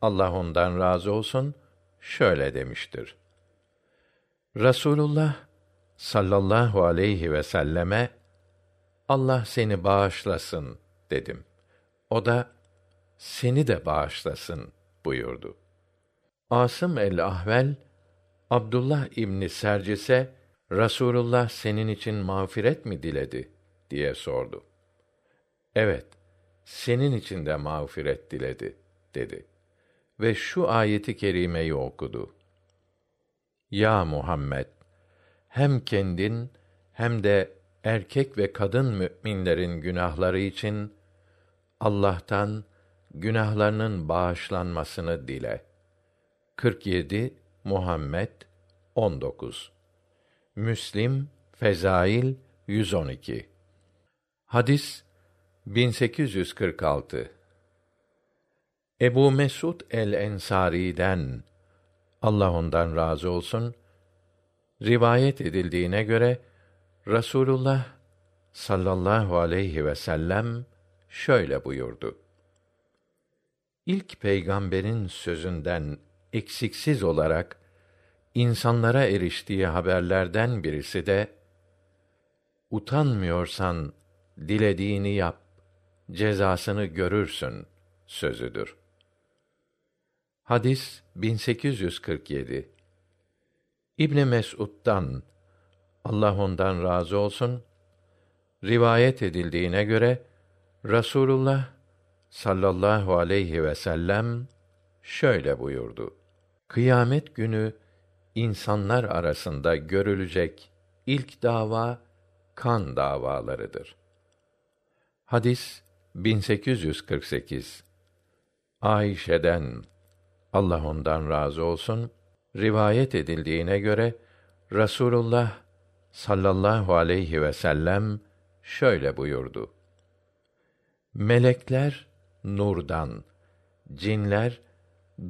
Allah ondan razı olsun şöyle demiştir. Rasulullah sallallahu aleyhi ve selleme Allah seni bağışlasın dedim. O da seni de bağışlasın buyurdu. Asım el-Ahvel Abdullah İbni Sercis'e Rasulullah senin için mağfiret mi diledi diye sordu. Evet, senin için de mağfiret diledi dedi. Ve şu ayeti kerimeyi okudu. Ya Muhammed, hem kendin hem de erkek ve kadın müminlerin günahları için Allah'tan günahlarının bağışlanmasını dile. 47 Muhammed 19 Müslim Fezail 112 Hadis 1846 Ebu Mesud el-Ensari'den Allah ondan razı olsun rivayet edildiğine göre Rasulullah sallallahu aleyhi ve sellem şöyle buyurdu. İlk peygamberin sözünden eksiksiz olarak insanlara eriştiği haberlerden birisi de utanmıyorsan dilediğini yap cezasını görürsün sözüdür. Hadis 1847 İbn Mes'ud'dan Allah ondan razı olsun rivayet edildiğine göre Rasulullah sallallahu aleyhi ve sellem şöyle buyurdu. Kıyamet günü insanlar arasında görülecek ilk dava kan davalarıdır. Hadis 1848 Ayşe'den Allah ondan razı olsun rivayet edildiğine göre Rasulullah sallallahu aleyhi ve sellem şöyle buyurdu. Melekler nurdan, cinler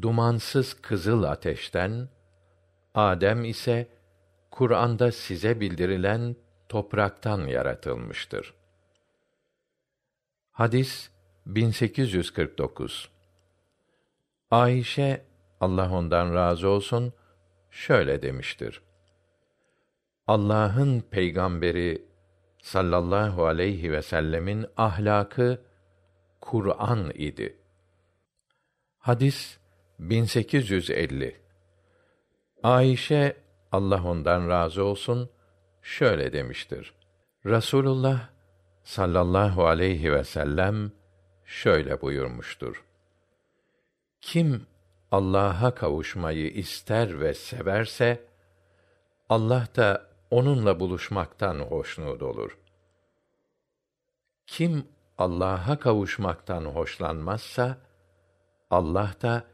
dumansız kızıl ateşten, Adem ise Kur'an'da size bildirilen topraktan yaratılmıştır. Hadis 1849 Ayşe Allah ondan razı olsun şöyle demiştir. Allah'ın peygamberi sallallahu aleyhi ve sellemin ahlakı Kur'an idi. Hadis 1850 Ayşe Allah ondan razı olsun şöyle demiştir. Rasulullah sallallahu aleyhi ve sellem şöyle buyurmuştur. Kim Allah'a kavuşmayı ister ve severse Allah da onunla buluşmaktan hoşnut olur. Kim Allah'a kavuşmaktan hoşlanmazsa Allah da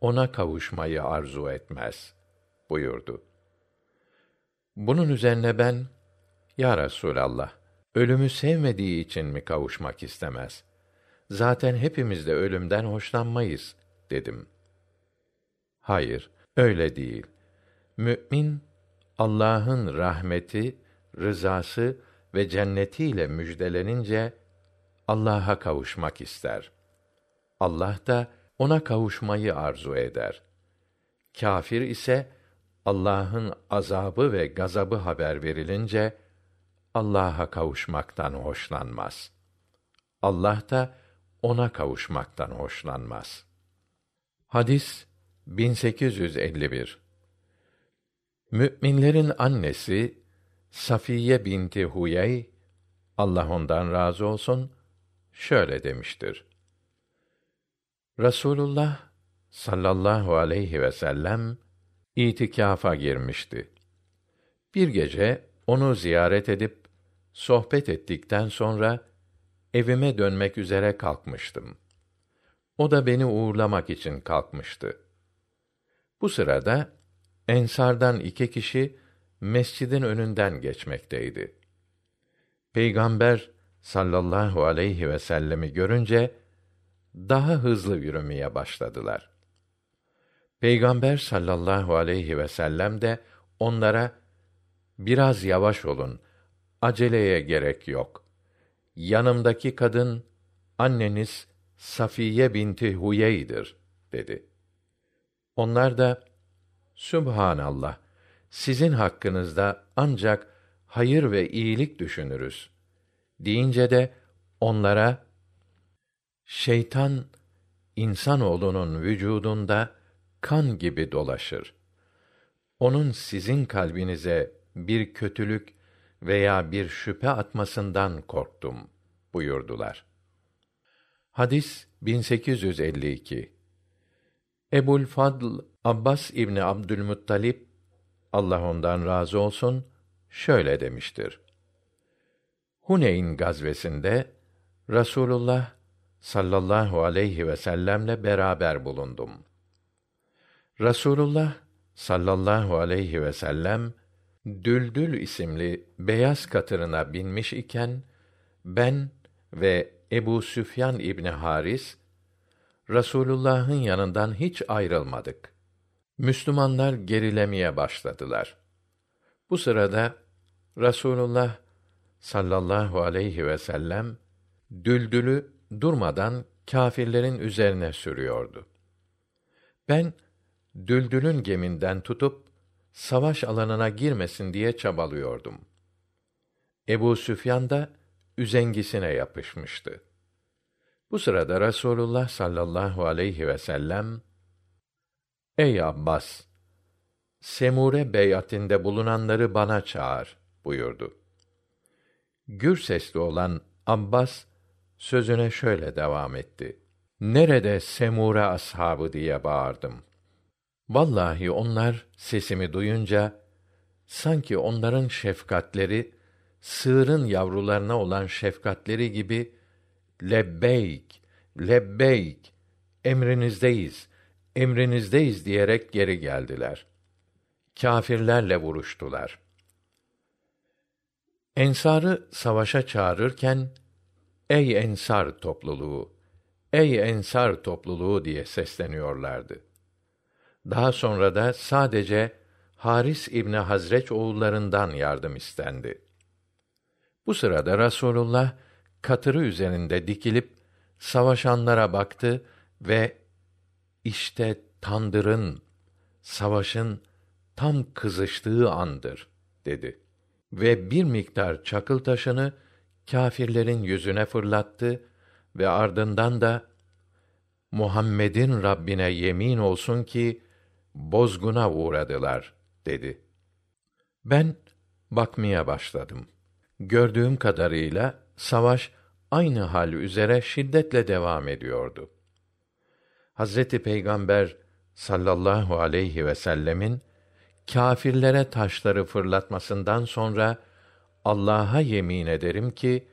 ona kavuşmayı arzu etmez buyurdu. Bunun üzerine ben Ya Resulallah ölümü sevmediği için mi kavuşmak istemez? Zaten hepimiz de ölümden hoşlanmayız dedim. Hayır, öyle değil. Mü'min Allah'ın rahmeti, rızası ve cennetiyle müjdelenince Allah'a kavuşmak ister. Allah da ona kavuşmayı arzu eder. Kafir ise Allah'ın azabı ve gazabı haber verilince Allah'a kavuşmaktan hoşlanmaz. Allah da ona kavuşmaktan hoşlanmaz. Hadis 1851 Müminlerin annesi Safiye binti Huyey Allah ondan razı olsun şöyle demiştir. Rasulullah sallallahu aleyhi ve sellem itikafa girmişti. Bir gece onu ziyaret edip sohbet ettikten sonra evime dönmek üzere kalkmıştım. O da beni uğurlamak için kalkmıştı. Bu sırada ensardan iki kişi mescidin önünden geçmekteydi. Peygamber sallallahu aleyhi ve sellemi görünce daha hızlı yürümeye başladılar. Peygamber sallallahu aleyhi ve sellem de onlara biraz yavaş olun. Aceleye gerek yok. Yanımdaki kadın anneniz Safiye binti Huyey'dir dedi. Onlar da Sübhanallah sizin hakkınızda ancak hayır ve iyilik düşünürüz deyince de onlara şeytan insanoğlunun vücudunda kan gibi dolaşır. Onun sizin kalbinize bir kötülük veya bir şüphe atmasından korktum buyurdular. Hadis 1852 Ebul Fadl Abbas İbni Abdülmuttalip Allah ondan razı olsun şöyle demiştir. Huneyn gazvesinde Rasulullah sallallahu aleyhi ve sellemle beraber bulundum. Rasulullah sallallahu aleyhi ve sellem Düldül isimli beyaz katırına binmiş iken ben ve Ebu Süfyan İbni Haris Rasulullah'ın yanından hiç ayrılmadık. Müslümanlar gerilemeye başladılar. Bu sırada Rasulullah sallallahu aleyhi ve sellem düldülü durmadan kâfirlerin üzerine sürüyordu. Ben düldülün geminden tutup savaş alanına girmesin diye çabalıyordum. Ebu Süfyan da üzengisine yapışmıştı. Bu sırada Rasulullah sallallahu aleyhi ve sellem Ey Abbas Semure beyatinde bulunanları bana çağır buyurdu. Gür sesli olan Abbas sözüne şöyle devam etti. Nerede Semure ashabı diye bağırdım. Vallahi onlar sesimi duyunca sanki onların şefkatleri sığırın yavrularına olan şefkatleri gibi lebbeyk lebbeyk emrinizdeyiz emrinizdeyiz diyerek geri geldiler kâfirlerle vuruştular ensarı savaşa çağırırken ey ensar topluluğu ey ensar topluluğu diye sesleniyorlardı daha sonra da sadece Haris İbni Hazreç oğullarından yardım istendi. Bu sırada Rasulullah katırı üzerinde dikilip savaşanlara baktı ve işte tandırın, savaşın tam kızıştığı andır dedi. Ve bir miktar çakıl taşını kâfirlerin yüzüne fırlattı ve ardından da Muhammed'in Rabbine yemin olsun ki bozguna uğradılar dedi. Ben bakmaya başladım. Gördüğüm kadarıyla savaş aynı hal üzere şiddetle devam ediyordu. Hazreti Peygamber sallallahu aleyhi ve sellemin kâfirlere taşları fırlatmasından sonra Allah'a yemin ederim ki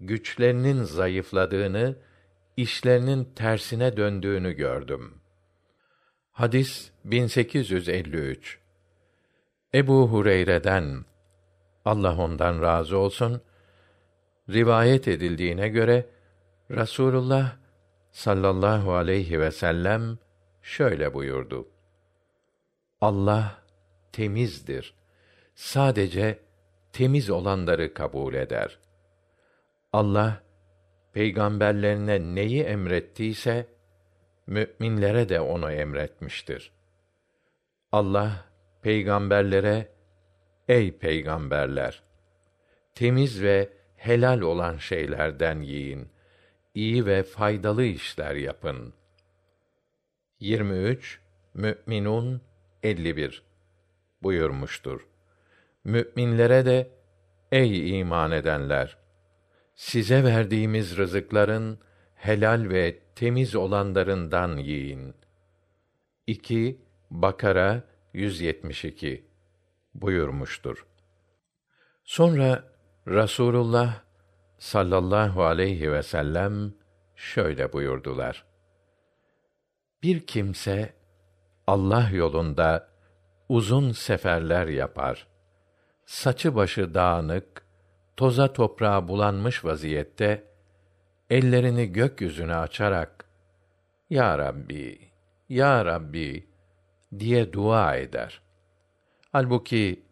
güçlerinin zayıfladığını, işlerinin tersine döndüğünü gördüm. Hadis 1853 Ebu Hureyre'den Allah ondan razı olsun rivayet edildiğine göre Rasulullah sallallahu aleyhi ve sellem şöyle buyurdu. Allah temizdir. Sadece temiz olanları kabul eder. Allah peygamberlerine neyi emrettiyse müminlere de onu emretmiştir. Allah peygamberlere ey peygamberler temiz ve helal olan şeylerden yiyin iyi ve faydalı işler yapın. 23 Mü'minun 51 buyurmuştur. Mü'minlere de ey iman edenler size verdiğimiz rızıkların helal ve temiz olanlarından yiyin. 2 Bakara 172 buyurmuştur. Sonra Rasulullah sallallahu aleyhi ve sellem şöyle buyurdular. Bir kimse Allah yolunda uzun seferler yapar. Saçı başı dağınık, toza toprağa bulanmış vaziyette ellerini gökyüzüne açarak Ya Rabbi, Ya Rabbi diye dua eder. Halbuki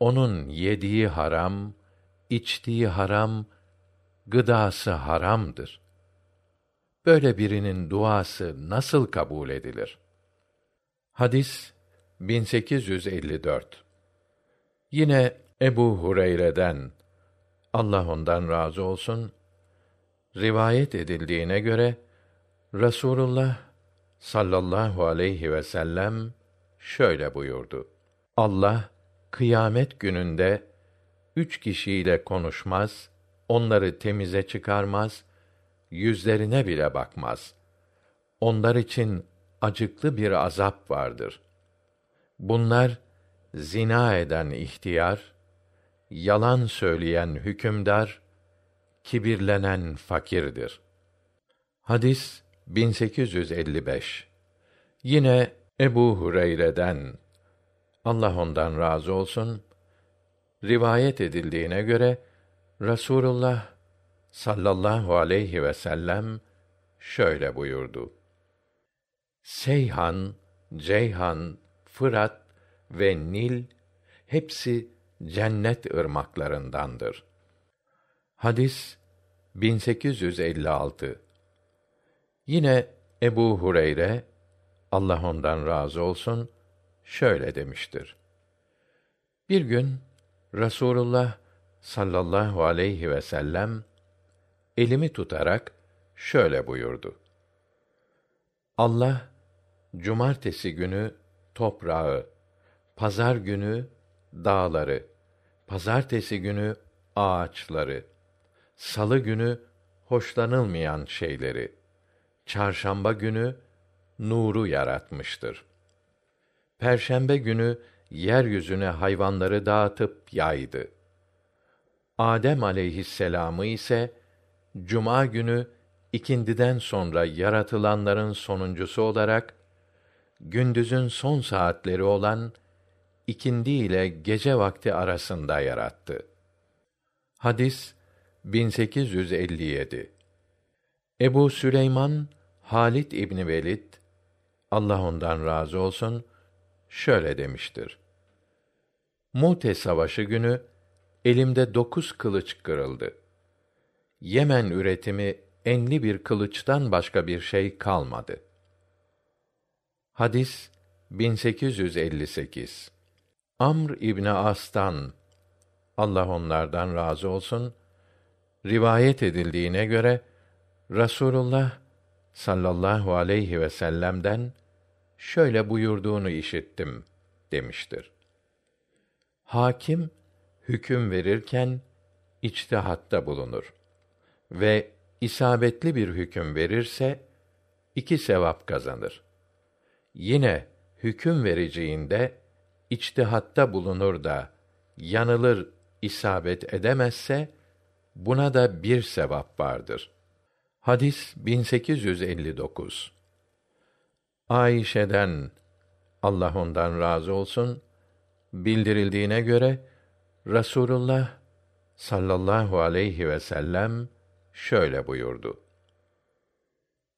onun yediği haram, içtiği haram, gıdası haramdır. Böyle birinin duası nasıl kabul edilir? Hadis 1854. Yine Ebu Hureyre'den Allah ondan razı olsun rivayet edildiğine göre Rasulullah sallallahu aleyhi ve sellem şöyle buyurdu. Allah kıyamet gününde üç kişiyle konuşmaz, onları temize çıkarmaz, yüzlerine bile bakmaz. Onlar için acıklı bir azap vardır. Bunlar zina eden ihtiyar, yalan söyleyen hükümdar, kibirlenen fakirdir. Hadis 1855. Yine Ebu Hureyre'den Allah ondan razı olsun rivayet edildiğine göre Rasulullah sallallahu aleyhi ve sellem şöyle buyurdu. Seyhan, Ceyhan, Fırat ve Nil hepsi cennet ırmaklarındandır. Hadis 1856. Yine Ebu Hureyre Allah ondan razı olsun şöyle demiştir. Bir gün Rasulullah sallallahu aleyhi ve sellem elimi tutarak şöyle buyurdu. Allah cumartesi günü toprağı, pazar günü dağları, pazartesi günü ağaçları, salı günü hoşlanılmayan şeyleri, çarşamba günü nuru yaratmıştır. Perşembe günü yeryüzüne hayvanları dağıtıp yaydı. Adem aleyhisselamı ise cuma günü ikindiden sonra yaratılanların sonuncusu olarak gündüzün son saatleri olan ikindi ile gece vakti arasında yarattı. Hadis 1857. Ebu Süleyman Halit İbni Velid Allah ondan razı olsun şöyle demiştir. Mute savaşı günü elimde dokuz kılıç kırıldı. Yemen üretimi enli bir kılıçtan başka bir şey kalmadı. Hadis 1858. Amr İbni As'tan Allah onlardan razı olsun rivayet edildiğine göre Rasulullah sallallahu aleyhi ve sellem'den şöyle buyurduğunu işittim demiştir. Hakim hüküm verirken içtihatta bulunur ve isabetli bir hüküm verirse iki sevap kazanır. Yine hüküm vereceğinde içtihatta bulunur da yanılır isabet edemezse buna da bir sevap vardır. Hadis 1859. Ayşe'den Allah ondan razı olsun bildirildiğine göre Rasulullah sallallahu aleyhi ve sellem şöyle buyurdu.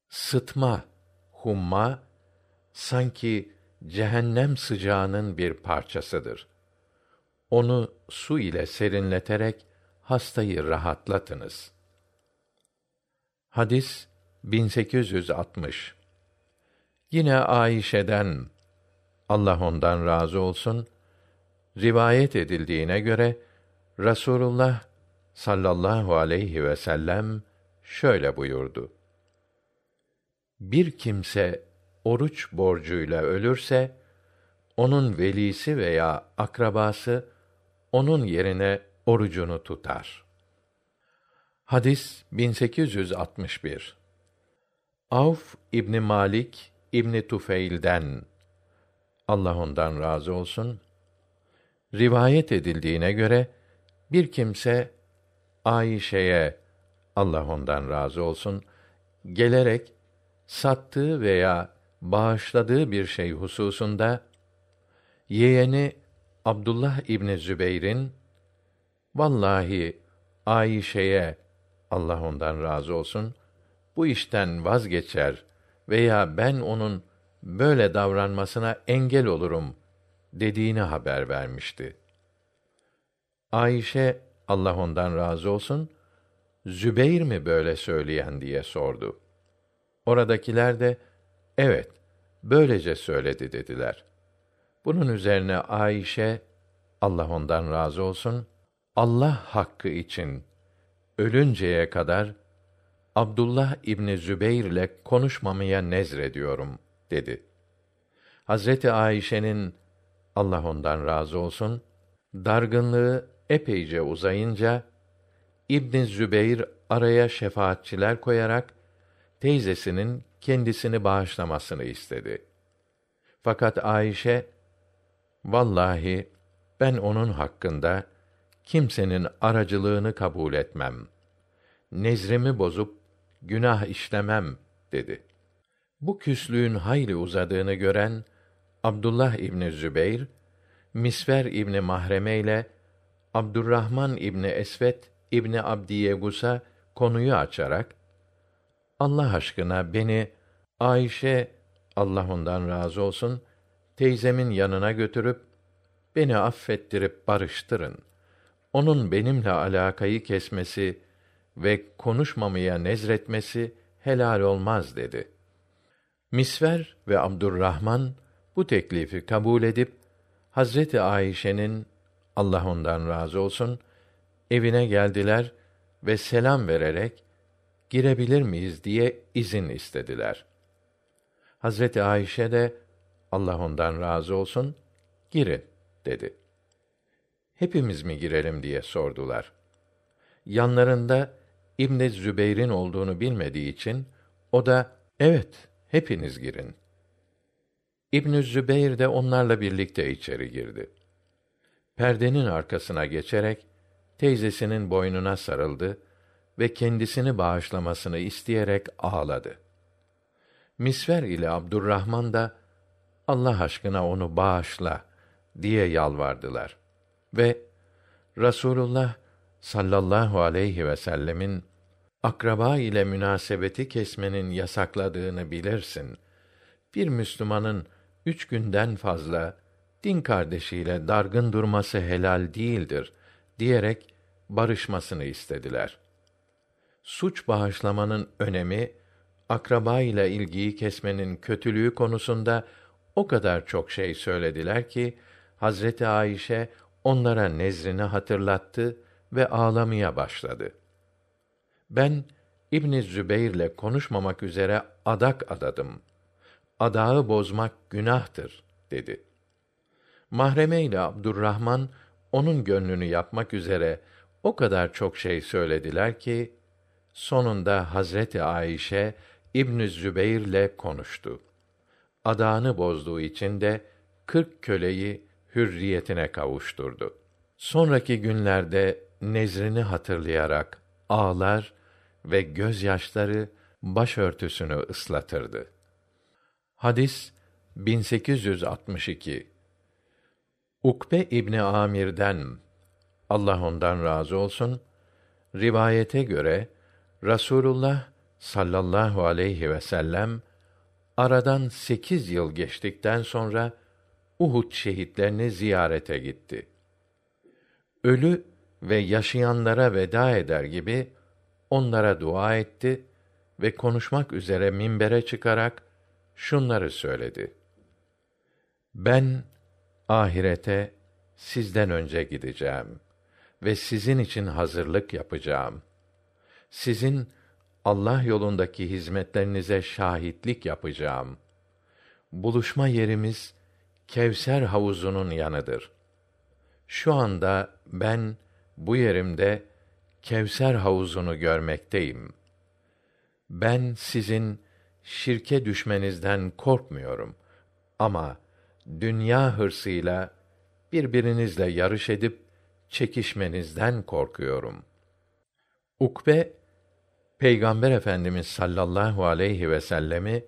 Sıtma, humma sanki cehennem sıcağının bir parçasıdır. Onu su ile serinleterek hastayı rahatlatınız. Hadis 1860 Yine Ayşe'den Allah ondan razı olsun rivayet edildiğine göre Rasulullah sallallahu aleyhi ve sellem şöyle buyurdu. Bir kimse oruç borcuyla ölürse onun velisi veya akrabası onun yerine orucunu tutar. Hadis 1861. Avf İbni Malik İbni Tufeil'den Allah ondan razı olsun rivayet edildiğine göre bir kimse Ayşe'ye Allah ondan razı olsun gelerek sattığı veya bağışladığı bir şey hususunda yeğeni Abdullah İbni Zübeyr'in vallahi Ayşe'ye Allah ondan razı olsun bu işten vazgeçer veya ben onun böyle davranmasına engel olurum dediğini haber vermişti. Ayşe Allah ondan razı olsun Zübeyr mi böyle söyleyen diye sordu. Oradakiler de evet böylece söyledi dediler. Bunun üzerine Ayşe Allah ondan razı olsun Allah hakkı için ölünceye kadar Abdullah İbni Zübeyr ile konuşmamaya nezrediyorum dedi. Hazreti Ayşe'nin Allah ondan razı olsun dargınlığı epeyce uzayınca İbn Zübeyr araya şefaatçiler koyarak teyzesinin kendisini bağışlamasını istedi. Fakat Ayşe vallahi ben onun hakkında kimsenin aracılığını kabul etmem. Nezrimi bozup günah işlemem dedi. Bu küslüğün hayli uzadığını gören Abdullah İbni Zübeyr, Misver İbni Mahreme ile Abdurrahman İbni Esvet İbni Abdiyegus'a konuyu açarak Allah aşkına beni Ayşe Allah ondan razı olsun teyzemin yanına götürüp beni affettirip barıştırın. Onun benimle alakayı kesmesi ve konuşmamaya nezretmesi helal olmaz dedi. Misver ve Abdurrahman bu teklifi kabul edip Hazreti Ayşe'nin Allah ondan razı olsun evine geldiler ve selam vererek girebilir miyiz diye izin istediler. Hazreti Ayşe de Allah ondan razı olsun girin dedi. Hepimiz mi girelim diye sordular. Yanlarında İbn Zübeyr'in olduğunu bilmediği için o da evet hepiniz girin. İbn Zübeyr de onlarla birlikte içeri girdi. Perdenin arkasına geçerek teyzesinin boynuna sarıldı ve kendisini bağışlamasını isteyerek ağladı. Misver ile Abdurrahman da Allah aşkına onu bağışla diye yalvardılar ve Rasulullah sallallahu aleyhi ve sellemin akraba ile münasebeti kesmenin yasakladığını bilirsin. Bir Müslümanın üç günden fazla din kardeşiyle dargın durması helal değildir diyerek barışmasını istediler. Suç bağışlamanın önemi akraba ile ilgiyi kesmenin kötülüğü konusunda o kadar çok şey söylediler ki Hazreti Ayşe onlara nezrini hatırlattı ve ağlamaya başladı. Ben İbn Zübeyr'le konuşmamak üzere adak adadım. Adağı bozmak günahtır dedi. Mahreme ile Abdurrahman onun gönlünü yapmak üzere o kadar çok şey söylediler ki sonunda Hazreti Ayşe İbn Zübeyr'le konuştu. Adağını bozduğu için de kırk köleyi hürriyetine kavuşturdu. Sonraki günlerde nezrini hatırlayarak ağlar ve gözyaşları başörtüsünü ıslatırdı. Hadis 1862 Ukbe İbni Amir'den Allah ondan razı olsun rivayete göre Rasulullah sallallahu aleyhi ve sellem aradan sekiz yıl geçtikten sonra Uhud şehitlerini ziyarete gitti. Ölü ve yaşayanlara veda eder gibi onlara dua etti ve konuşmak üzere minbere çıkarak şunları söyledi. Ben ahirete sizden önce gideceğim ve sizin için hazırlık yapacağım. Sizin Allah yolundaki hizmetlerinize şahitlik yapacağım. Buluşma yerimiz Kevser havuzunun yanıdır. Şu anda ben bu yerimde Kevser havuzunu görmekteyim. Ben sizin şirke düşmenizden korkmuyorum ama dünya hırsıyla birbirinizle yarış edip çekişmenizden korkuyorum. Ukbe Peygamber Efendimiz sallallahu aleyhi ve sellemi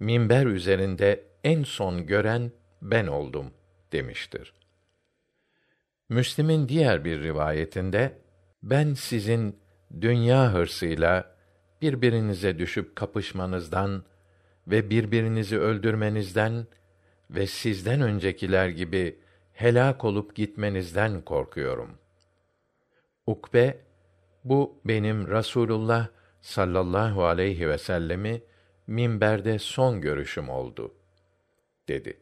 minber üzerinde en son gören ben oldum demiştir. Müslim'in diğer bir rivayetinde ben sizin dünya hırsıyla birbirinize düşüp kapışmanızdan ve birbirinizi öldürmenizden ve sizden öncekiler gibi helak olup gitmenizden korkuyorum. Ukbe bu benim Rasulullah sallallahu aleyhi ve sellemi minberde son görüşüm oldu dedi.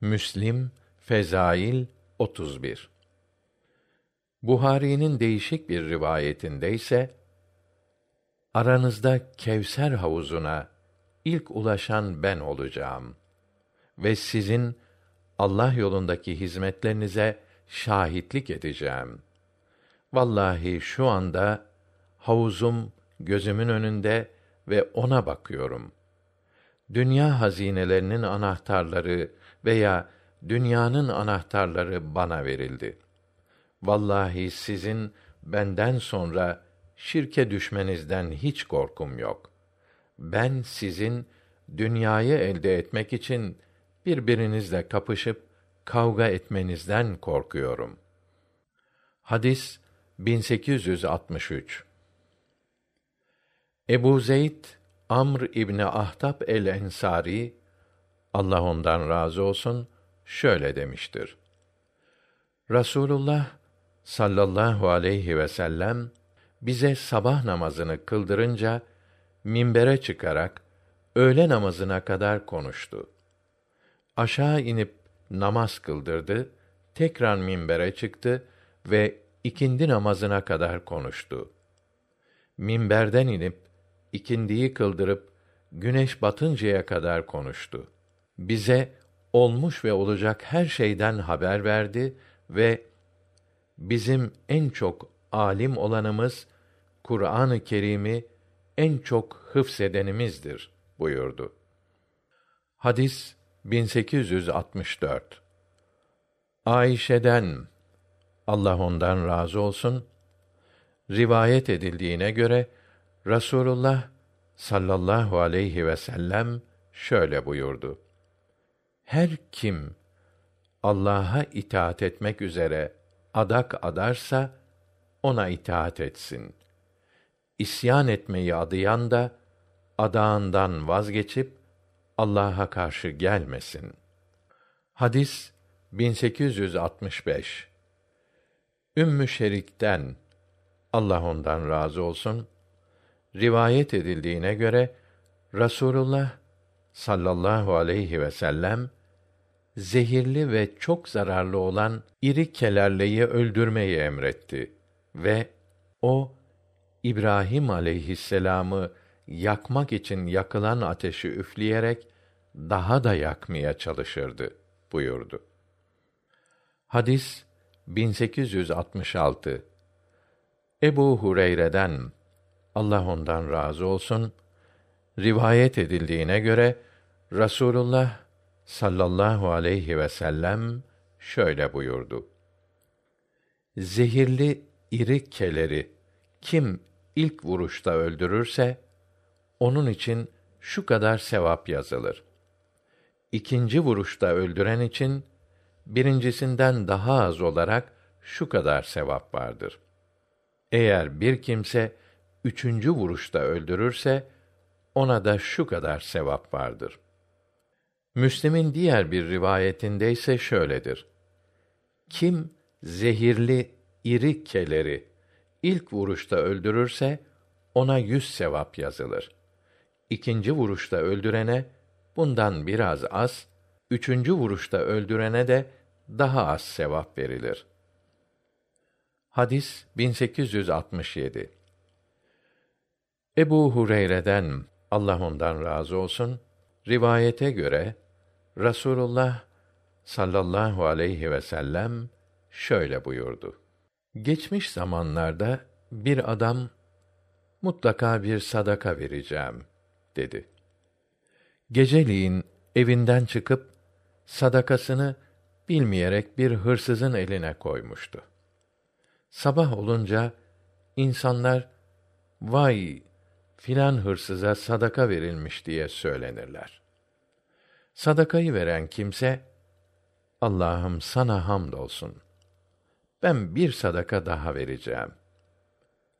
Müslim Fezail 31 Buhari'nin değişik bir rivayetinde ise aranızda Kevser havuzuna ilk ulaşan ben olacağım ve sizin Allah yolundaki hizmetlerinize şahitlik edeceğim. Vallahi şu anda havuzum gözümün önünde ve ona bakıyorum. Dünya hazinelerinin anahtarları veya dünyanın anahtarları bana verildi. Vallahi sizin benden sonra şirke düşmenizden hiç korkum yok. Ben sizin dünyayı elde etmek için birbirinizle kapışıp kavga etmenizden korkuyorum. Hadis 1863 Ebu Zeyd Amr İbni Ahtab el-Ensari Allah ondan razı olsun şöyle demiştir. Rasulullah sallallahu aleyhi ve sellem bize sabah namazını kıldırınca minbere çıkarak öğle namazına kadar konuştu. Aşağı inip namaz kıldırdı, tekrar minbere çıktı ve ikindi namazına kadar konuştu. Minberden inip ikindiyi kıldırıp güneş batıncaya kadar konuştu. Bize olmuş ve olacak her şeyden haber verdi ve bizim en çok alim olanımız Kur'an-ı Kerim'i en çok hıfsedenimizdir buyurdu. Hadis 1864 Ayşe'den Allah ondan razı olsun rivayet edildiğine göre Rasulullah sallallahu aleyhi ve sellem şöyle buyurdu. Her kim Allah'a itaat etmek üzere adak adarsa ona itaat etsin. İsyan etmeyi adayan da adağından vazgeçip Allah'a karşı gelmesin. Hadis 1865 Ümmü Şerik'ten Allah ondan razı olsun rivayet edildiğine göre Rasulullah sallallahu aleyhi ve sellem zehirli ve çok zararlı olan iri kelerleyi öldürmeyi emretti ve o İbrahim aleyhisselamı yakmak için yakılan ateşi üfleyerek daha da yakmaya çalışırdı buyurdu. Hadis 1866 Ebu Hureyre'den Allah ondan razı olsun rivayet edildiğine göre Rasulullah sallallahu aleyhi ve sellem şöyle buyurdu. Zehirli iri keleri kim ilk vuruşta öldürürse onun için şu kadar sevap yazılır. İkinci vuruşta öldüren için birincisinden daha az olarak şu kadar sevap vardır. Eğer bir kimse üçüncü vuruşta öldürürse ona da şu kadar sevap vardır. Müslim'in diğer bir rivayetinde ise şöyledir. Kim zehirli iri keleri ilk vuruşta öldürürse ona yüz sevap yazılır. İkinci vuruşta öldürene bundan biraz az, üçüncü vuruşta öldürene de daha az sevap verilir. Hadis 1867 Ebu Hureyre'den Allah ondan razı olsun rivayete göre Rasulullah sallallahu aleyhi ve sellem şöyle buyurdu. Geçmiş zamanlarda bir adam mutlaka bir sadaka vereceğim dedi. Geceliğin evinden çıkıp sadakasını bilmeyerek bir hırsızın eline koymuştu. Sabah olunca insanlar vay filan hırsıza sadaka verilmiş diye söylenirler. Sadakayı veren kimse Allah'ım sana hamdolsun. Ben bir sadaka daha vereceğim.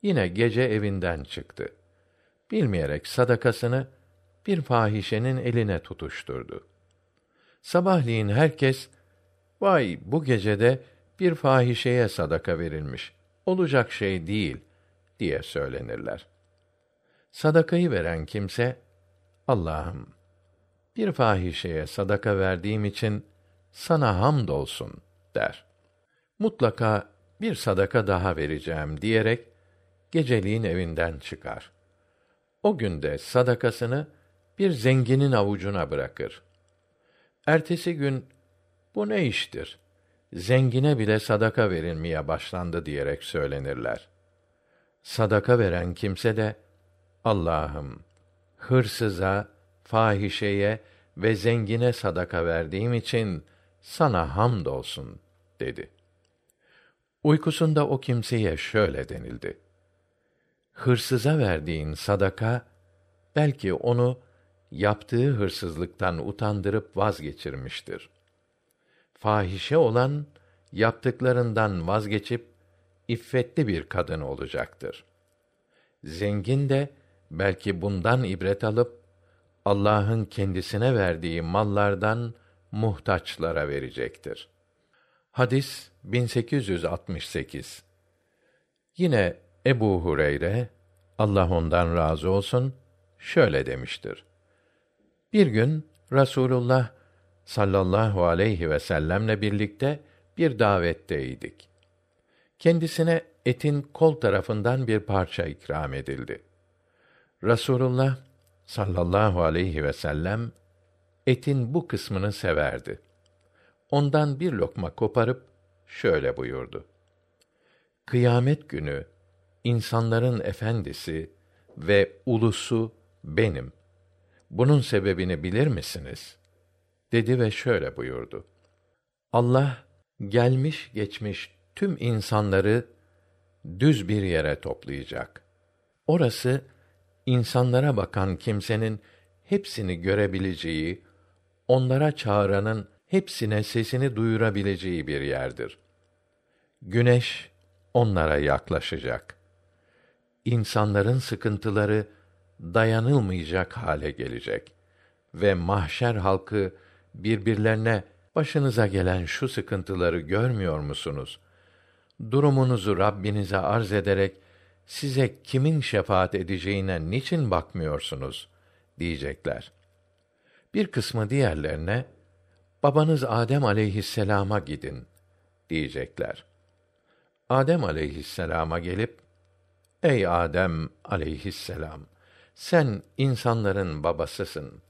Yine gece evinden çıktı. Bilmeyerek sadakasını bir fahişenin eline tutuşturdu. Sabahleyin herkes, vay bu gecede bir fahişeye sadaka verilmiş. Olacak şey değil diye söylenirler. Sadakayı veren kimse, Allah'ım, bir fahişeye sadaka verdiğim için sana hamdolsun der. Mutlaka bir sadaka daha vereceğim diyerek geceliğin evinden çıkar. O günde sadakasını bir zenginin avucuna bırakır. Ertesi gün bu ne iştir? Zengine bile sadaka verilmeye başlandı diyerek söylenirler. Sadaka veren kimse de Allah'ım hırsıza, fahişeye ve zengine sadaka verdiğim için sana hamdolsun dedi. Uykusunda o kimseye şöyle denildi. Hırsıza verdiğin sadaka belki onu yaptığı hırsızlıktan utandırıp vazgeçirmiştir. Fahişe olan yaptıklarından vazgeçip iffetli bir kadın olacaktır. Zengin de belki bundan ibret alıp Allah'ın kendisine verdiği mallardan muhtaçlara verecektir. Hadis 1868. Yine Ebu Hureyre Allah ondan razı olsun şöyle demiştir. Bir gün Rasulullah sallallahu aleyhi ve sellemle birlikte bir davetteydik. Kendisine etin kol tarafından bir parça ikram edildi. Rasulullah sallallahu aleyhi ve sellem etin bu kısmını severdi. Ondan bir lokma koparıp şöyle buyurdu: Kıyamet günü insanların efendisi ve ulusu benim. Bunun sebebini bilir misiniz? dedi ve şöyle buyurdu. Allah gelmiş geçmiş tüm insanları düz bir yere toplayacak. Orası insanlara bakan kimsenin hepsini görebileceği, onlara çağıranın hepsine sesini duyurabileceği bir yerdir. Güneş onlara yaklaşacak. İnsanların sıkıntıları dayanılmayacak hale gelecek ve mahşer halkı birbirlerine başınıza gelen şu sıkıntıları görmüyor musunuz? Durumunuzu Rabbinize arz ederek size kimin şefaat edeceğine niçin bakmıyorsunuz diyecekler. Bir kısmı diğerlerine babanız Adem aleyhisselama gidin diyecekler. Adem aleyhisselama gelip Ey Adem aleyhisselam sen insanların babasısın.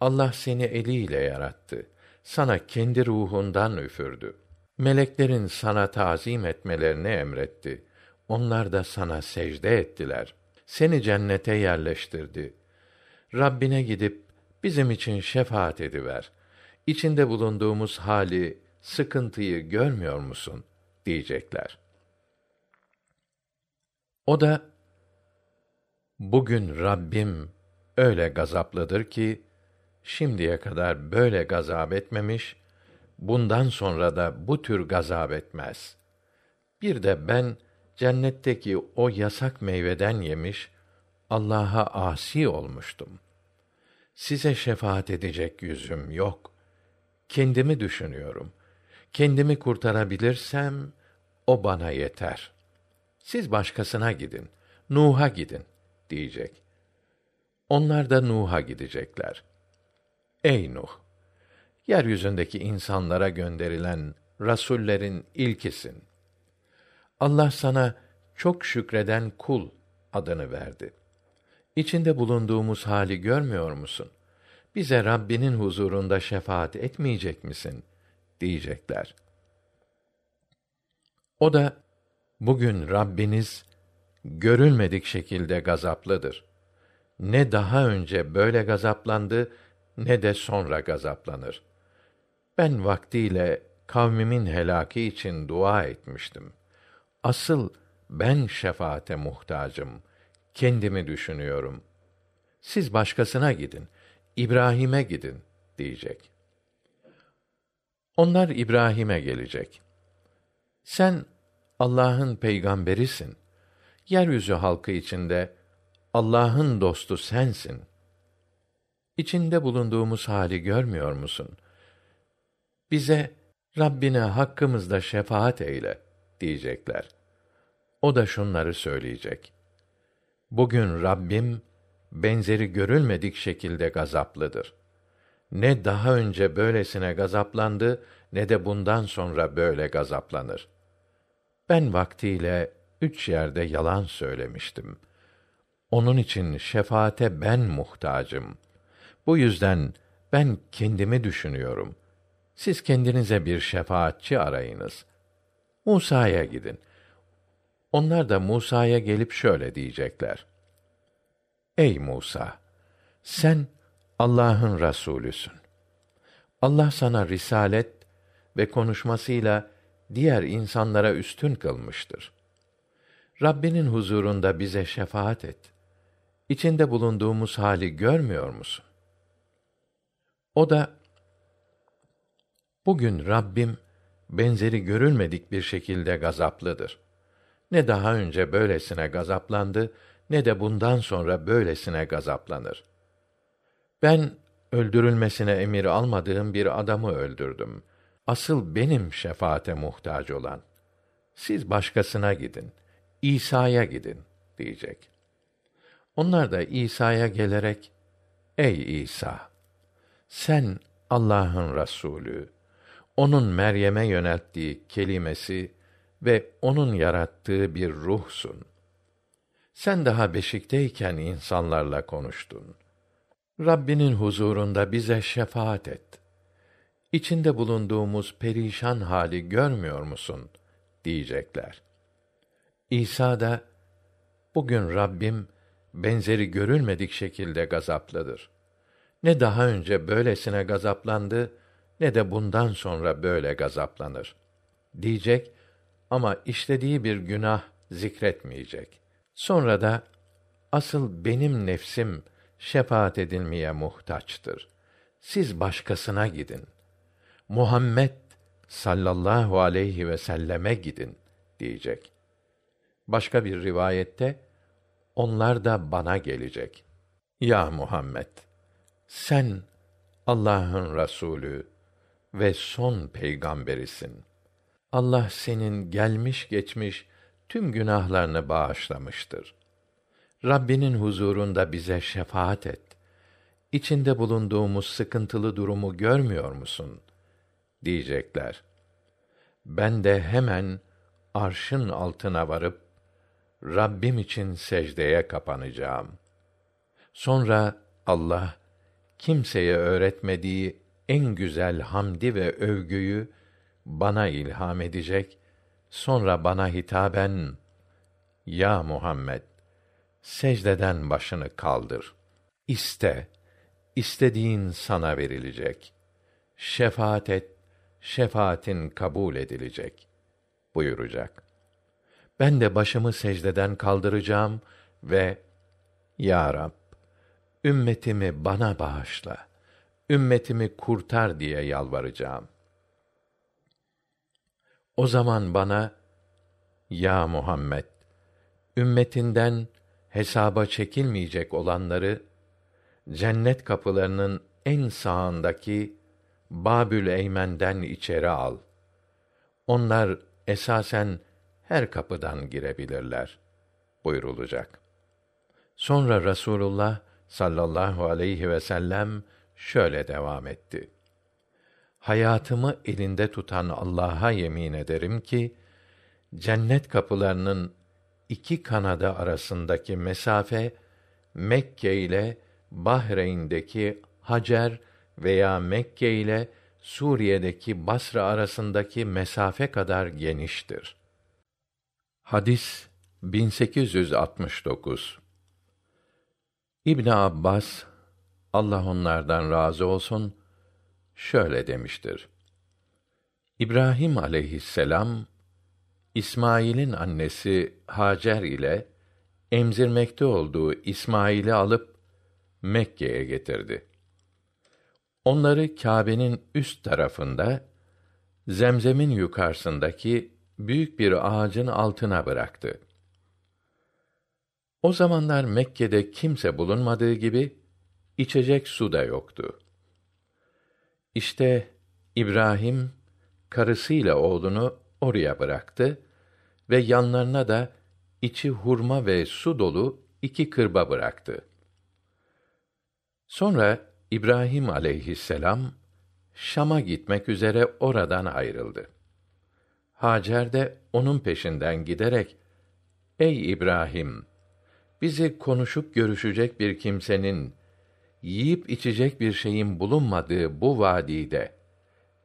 Allah seni eliyle yarattı. Sana kendi ruhundan üfürdü. Meleklerin sana tazim etmelerini emretti. Onlar da sana secde ettiler. Seni cennete yerleştirdi. Rabbine gidip bizim için şefaat ediver. İçinde bulunduğumuz hali, sıkıntıyı görmüyor musun? diyecekler. O da bugün Rabbim öyle gazaplıdır ki şimdiye kadar böyle gazap etmemiş, bundan sonra da bu tür gazap etmez. Bir de ben cennetteki o yasak meyveden yemiş, Allah'a asi olmuştum. Size şefaat edecek yüzüm yok. Kendimi düşünüyorum. Kendimi kurtarabilirsem o bana yeter. Siz başkasına gidin. Nuh'a gidin diyecek. Onlar da Nuh'a gidecekler. Ey Nuh! Yeryüzündeki insanlara gönderilen rasullerin ilkisin. Allah sana çok şükreden kul adını verdi. İçinde bulunduğumuz hali görmüyor musun? Bize Rabbinin huzurunda şefaat etmeyecek misin? diyecekler. O da bugün Rabbiniz görülmedik şekilde gazaplıdır. Ne daha önce böyle gazaplandı ne de sonra gazaplanır. Ben vaktiyle kavmimin helaki için dua etmiştim. Asıl ben şefaate muhtacım. Kendimi düşünüyorum. Siz başkasına gidin. İbrahim'e gidin diyecek. Onlar İbrahim'e gelecek. Sen Allah'ın peygamberisin. Yeryüzü halkı içinde Allah'ın dostu sensin. İçinde bulunduğumuz hali görmüyor musun? Bize Rabbine hakkımızda şefaat eyle diyecekler. O da şunları söyleyecek. Bugün Rabbim benzeri görülmedik şekilde gazaplıdır. Ne daha önce böylesine gazaplandı ne de bundan sonra böyle gazaplanır. Ben vaktiyle üç yerde yalan söylemiştim. Onun için şefaate ben muhtacım. Bu yüzden ben kendimi düşünüyorum. Siz kendinize bir şefaatçi arayınız. Musa'ya gidin. Onlar da Musa'ya gelip şöyle diyecekler. Ey Musa! Sen Allah'ın Resulüsün. Allah sana risalet ve konuşmasıyla diğer insanlara üstün kılmıştır. Rabbinin huzurunda bize şefaat et. İçinde bulunduğumuz hali görmüyor musun? O da Bugün Rabbim benzeri görülmedik bir şekilde gazaplıdır. Ne daha önce böylesine gazaplandı ne de bundan sonra böylesine gazaplanır. Ben öldürülmesine emir almadığım bir adamı öldürdüm. Asıl benim şefaate muhtaç olan. Siz başkasına gidin. İsa'ya gidin diyecek. Onlar da İsa'ya gelerek Ey İsa sen Allah'ın Resulü onun Meryem'e yönelttiği kelimesi ve onun yarattığı bir ruhsun. Sen daha beşikteyken insanlarla konuştun. Rabbinin huzurunda bize şefaat et. İçinde bulunduğumuz perişan hali görmüyor musun? diyecekler. İsa da bugün Rabbim benzeri görülmedik şekilde gazaplıdır. Ne daha önce böylesine gazaplandı ne de bundan sonra böyle gazaplanır diyecek ama işlediği bir günah zikretmeyecek. Sonra da asıl benim nefsim şefaat edilmeye muhtaçtır. Siz başkasına gidin. Muhammed sallallahu aleyhi ve selleme gidin diyecek. Başka bir rivayette onlar da bana gelecek. Ya Muhammed sen Allah'ın Resulü ve son peygamberisin. Allah senin gelmiş geçmiş tüm günahlarını bağışlamıştır. Rabbinin huzurunda bize şefaat et. İçinde bulunduğumuz sıkıntılı durumu görmüyor musun? diyecekler. Ben de hemen arşın altına varıp Rabbim için secdeye kapanacağım. Sonra Allah kimseye öğretmediği en güzel hamdi ve övgüyü bana ilham edecek. Sonra bana hitaben Ya Muhammed secdeden başını kaldır. İste, istediğin sana verilecek. Şefaat et, şefaatin kabul edilecek buyuracak. Ben de başımı secdeden kaldıracağım ve Ya Rab, ümmetimi bana bağışla ümmetimi kurtar diye yalvaracağım. O zaman bana ya Muhammed ümmetinden hesaba çekilmeyecek olanları cennet kapılarının en sağındaki Babül Eymen'den içeri al. Onlar esasen her kapıdan girebilirler buyurulacak. Sonra Rasulullah sallallahu aleyhi ve sellem şöyle devam etti. Hayatımı elinde tutan Allah'a yemin ederim ki cennet kapılarının iki kanadı arasındaki mesafe Mekke ile Bahreyn'deki Hacer veya Mekke ile Suriye'deki Basra arasındaki mesafe kadar geniştir. Hadis 1869 İbn Abbas Allah onlardan razı olsun şöyle demiştir. İbrahim aleyhisselam İsmail'in annesi Hacer ile emzirmekte olduğu İsmail'i alıp Mekke'ye getirdi. Onları Kâbe'nin üst tarafında Zemzem'in yukarısındaki büyük bir ağacın altına bıraktı. O zamanlar Mekke'de kimse bulunmadığı gibi içecek su da yoktu. İşte İbrahim karısıyla oğlunu oraya bıraktı ve yanlarına da içi hurma ve su dolu iki kırba bıraktı. Sonra İbrahim aleyhisselam Şam'a gitmek üzere oradan ayrıldı. Hacer de onun peşinden giderek Ey İbrahim bizi konuşup görüşecek bir kimsenin yiyip içecek bir şeyin bulunmadığı bu vadide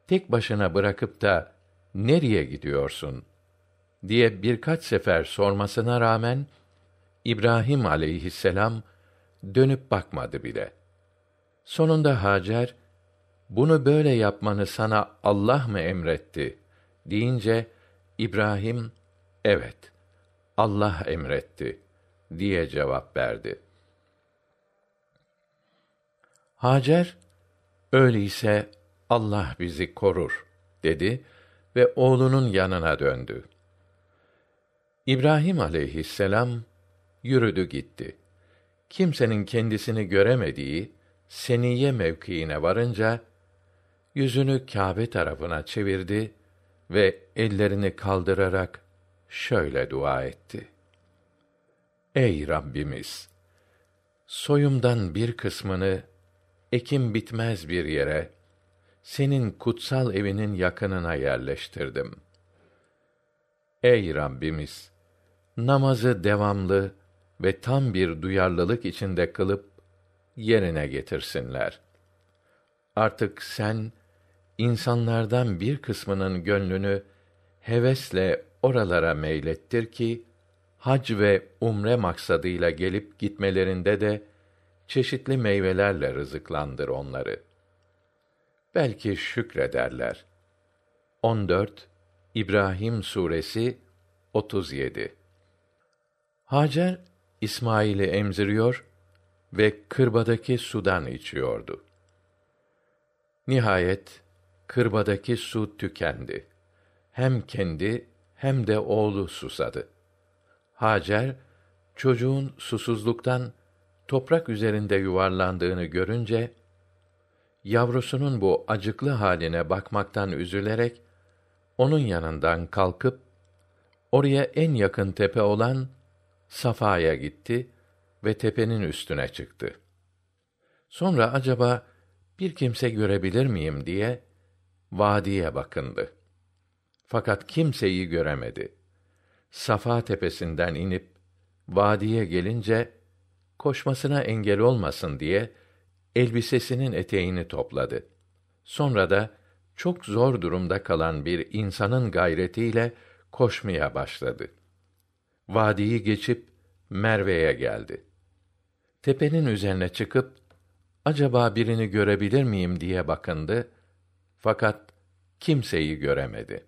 tek başına bırakıp da nereye gidiyorsun diye birkaç sefer sormasına rağmen İbrahim aleyhisselam dönüp bakmadı bile. Sonunda Hacer bunu böyle yapmanı sana Allah mı emretti deyince İbrahim evet Allah emretti diye cevap verdi. Hacer öyleyse Allah bizi korur dedi ve oğlunun yanına döndü. İbrahim aleyhisselam yürüdü gitti. Kimsenin kendisini göremediği seniye mevkiine varınca yüzünü Kâbe tarafına çevirdi ve ellerini kaldırarak şöyle dua etti. Ey Rabbimiz! Soyumdan bir kısmını ekim bitmez bir yere, senin kutsal evinin yakınına yerleştirdim. Ey Rabbimiz! Namazı devamlı ve tam bir duyarlılık içinde kılıp yerine getirsinler. Artık sen insanlardan bir kısmının gönlünü hevesle oralara meylettir ki hac ve umre maksadıyla gelip gitmelerinde de çeşitli meyvelerle rızıklandır onları. Belki şükrederler. 14 İbrahim suresi 37 Hacer İsmail'i emziriyor ve kırbadaki sudan içiyordu. Nihayet kırbadaki su tükendi. Hem kendi hem de oğlu susadı. Hacer çocuğun susuzluktan toprak üzerinde yuvarlandığını görünce yavrusunun bu acıklı haline bakmaktan üzülerek onun yanından kalkıp oraya en yakın tepe olan Safa'ya gitti ve tepenin üstüne çıktı. Sonra acaba bir kimse görebilir miyim diye vadiye bakındı. Fakat kimseyi göremedi. Safa tepesinden inip vadiye gelince koşmasına engel olmasın diye elbisesinin eteğini topladı. Sonra da çok zor durumda kalan bir insanın gayretiyle koşmaya başladı. Vadiyi geçip Merve'ye geldi. Tepenin üzerine çıkıp acaba birini görebilir miyim diye bakındı fakat kimseyi göremedi.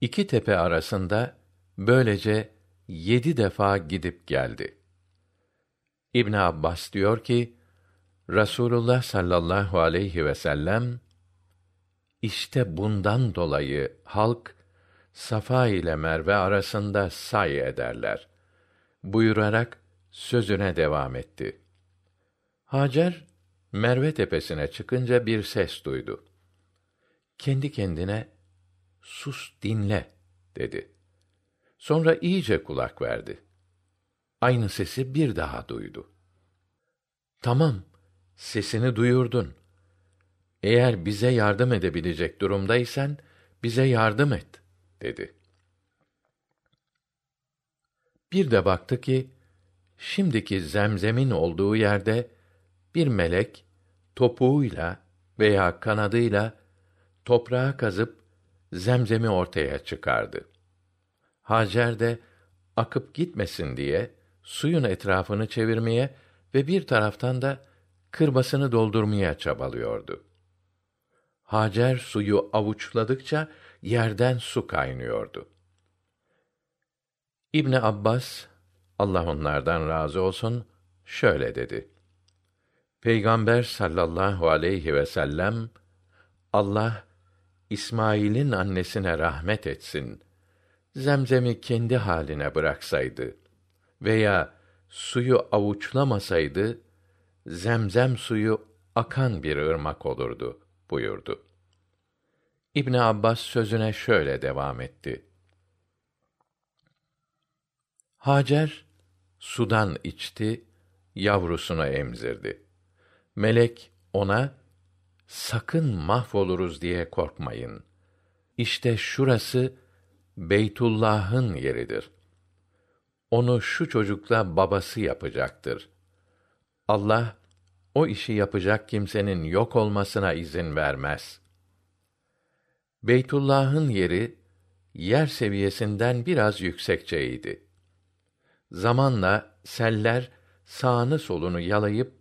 İki tepe arasında böylece yedi defa gidip geldi. İbn Abbas diyor ki, Rasulullah sallallahu aleyhi ve sellem işte bundan dolayı halk Safa ile Merve arasında say ederler. Buyurarak sözüne devam etti. Hacer Merve tepesine çıkınca bir ses duydu. Kendi kendine sus dinle dedi. Sonra iyice kulak verdi. Aynı sesi bir daha duydu. Tamam, sesini duyurdun. Eğer bize yardım edebilecek durumdaysan bize yardım et dedi. Bir de baktı ki şimdiki zemzemin olduğu yerde bir melek topuğuyla veya kanadıyla toprağa kazıp zemzemi ortaya çıkardı. Hacer de akıp gitmesin diye suyun etrafını çevirmeye ve bir taraftan da kırbasını doldurmaya çabalıyordu. Hacer suyu avuçladıkça yerden su kaynıyordu. İbni Abbas Allah onlardan razı olsun şöyle dedi. Peygamber sallallahu aleyhi ve sellem Allah İsmail'in annesine rahmet etsin. Zemzemi kendi haline bıraksaydı veya suyu avuçlamasaydı zemzem suyu akan bir ırmak olurdu buyurdu. İbn Abbas sözüne şöyle devam etti. Hacer sudan içti, yavrusunu emzirdi. Melek ona sakın mahvoluruz diye korkmayın. İşte şurası Beytullah'ın yeridir. Onu şu çocukla babası yapacaktır. Allah o işi yapacak kimsenin yok olmasına izin vermez. Beytullah'ın yeri yer seviyesinden biraz yüksekçeydi. Zamanla seller sağını solunu yalayıp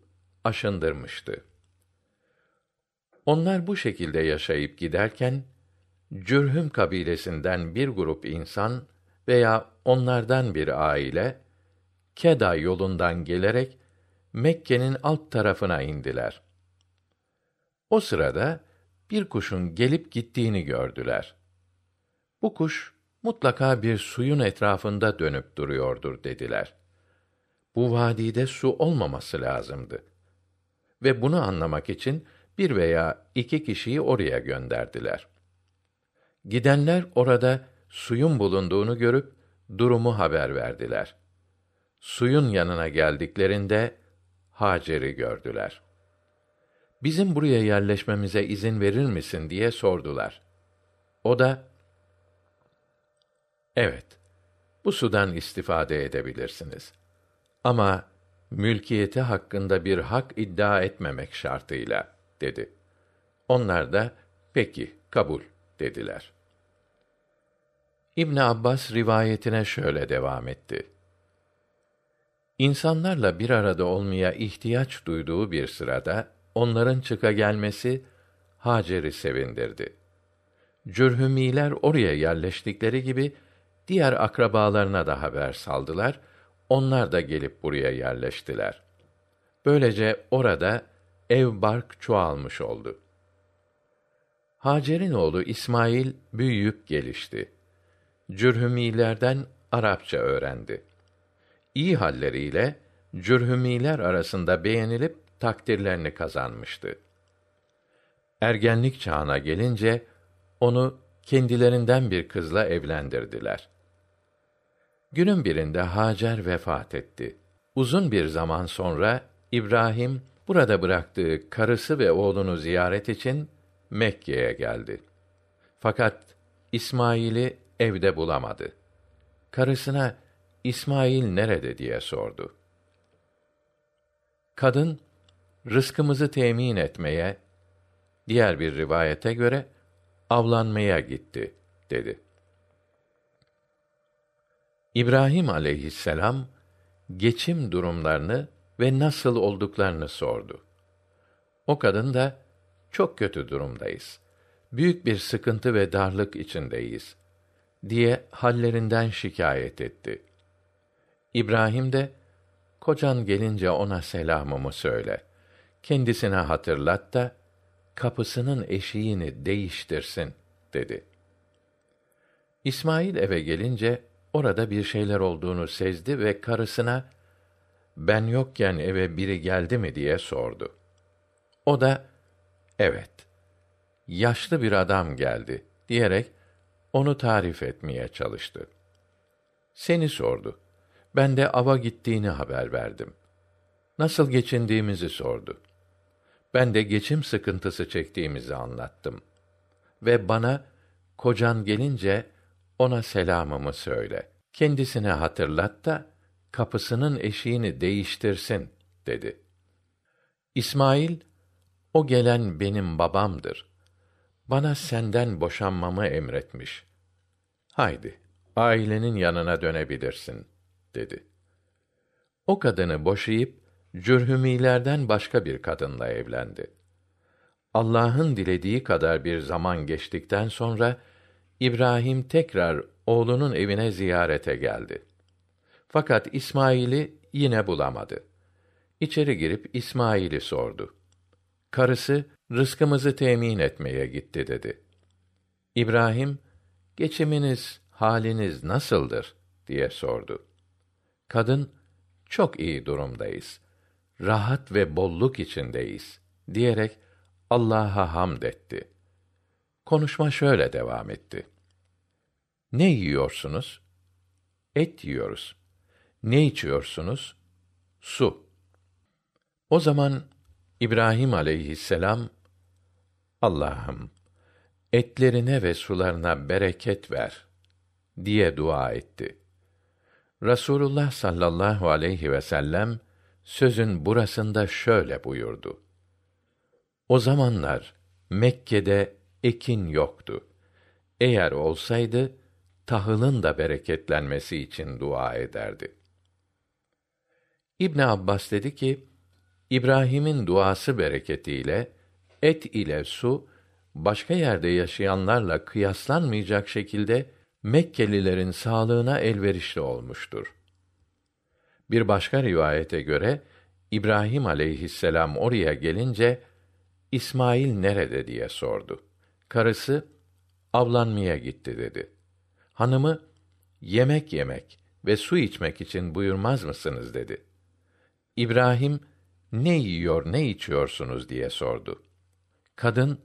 aşındırmıştı. Onlar bu şekilde yaşayıp giderken Cürhüm kabilesinden bir grup insan veya onlardan bir aile Keda yolundan gelerek Mekke'nin alt tarafına indiler. O sırada bir kuşun gelip gittiğini gördüler. Bu kuş mutlaka bir suyun etrafında dönüp duruyordur dediler. Bu vadide su olmaması lazımdı. Ve bunu anlamak için bir veya iki kişiyi oraya gönderdiler. Gidenler orada suyun bulunduğunu görüp durumu haber verdiler. Suyun yanına geldiklerinde Hacer'i gördüler. Bizim buraya yerleşmemize izin verir misin diye sordular. O da Evet. Bu sudan istifade edebilirsiniz. Ama mülkiyeti hakkında bir hak iddia etmemek şartıyla dedi. Onlar da peki kabul dediler. İbn Abbas rivayetine şöyle devam etti. İnsanlarla bir arada olmaya ihtiyaç duyduğu bir sırada onların çıka gelmesi Hacer'i sevindirdi. Cürhümiler oraya yerleştikleri gibi diğer akrabalarına da haber saldılar. Onlar da gelip buraya yerleştiler. Böylece orada ev bark çoğalmış oldu. Hacer'in oğlu İsmail büyüyüp gelişti. Cürhümilerden Arapça öğrendi. İyi halleriyle Cürhümiler arasında beğenilip takdirlerini kazanmıştı. Ergenlik çağına gelince onu kendilerinden bir kızla evlendirdiler. Günün birinde Hacer vefat etti. Uzun bir zaman sonra İbrahim burada bıraktığı karısı ve oğlunu ziyaret için Mekke'ye geldi. Fakat İsmail'i evde bulamadı. Karısına İsmail nerede diye sordu. Kadın rızkımızı temin etmeye diğer bir rivayete göre avlanmaya gitti dedi. İbrahim aleyhisselam geçim durumlarını ve nasıl olduklarını sordu. O kadın da çok kötü durumdayız. Büyük bir sıkıntı ve darlık içindeyiz diye hallerinden şikayet etti. İbrahim de kocan gelince ona selamımı söyle. Kendisine hatırlat da kapısının eşiğini değiştirsin dedi. İsmail eve gelince orada bir şeyler olduğunu sezdi ve karısına ben yokken eve biri geldi mi diye sordu. O da evet yaşlı bir adam geldi diyerek onu tarif etmeye çalıştı. Seni sordu. Ben de ava gittiğini haber verdim. Nasıl geçindiğimizi sordu. Ben de geçim sıkıntısı çektiğimizi anlattım. Ve bana kocan gelince ona selamımı söyle. Kendisine hatırlat da kapısının eşiğini değiştirsin dedi. İsmail o gelen benim babamdır. Bana senden boşanmamı emretmiş. Haydi, ailenin yanına dönebilirsin, dedi. O kadını boşayıp, cürhümilerden başka bir kadınla evlendi. Allah'ın dilediği kadar bir zaman geçtikten sonra, İbrahim tekrar oğlunun evine ziyarete geldi. Fakat İsmail'i yine bulamadı. İçeri girip İsmail'i sordu. Karısı rızkımızı temin etmeye gitti dedi. İbrahim geçiminiz, haliniz nasıldır diye sordu. Kadın çok iyi durumdayız. Rahat ve bolluk içindeyiz diyerek Allah'a hamd etti. Konuşma şöyle devam etti. Ne yiyorsunuz? Et yiyoruz. Ne içiyorsunuz? Su. O zaman İbrahim aleyhisselam Allah'ım etlerine ve sularına bereket ver diye dua etti. Rasulullah sallallahu aleyhi ve sellem sözün burasında şöyle buyurdu. O zamanlar Mekke'de ekin yoktu. Eğer olsaydı tahılın da bereketlenmesi için dua ederdi. İbn Abbas dedi ki, İbrahim'in duası bereketiyle et ile su başka yerde yaşayanlarla kıyaslanmayacak şekilde Mekkelilerin sağlığına elverişli olmuştur. Bir başka rivayete göre İbrahim aleyhisselam oraya gelince İsmail nerede diye sordu. Karısı avlanmaya gitti dedi. Hanımı yemek yemek ve su içmek için buyurmaz mısınız dedi. İbrahim ne yiyor ne içiyorsunuz diye sordu. Kadın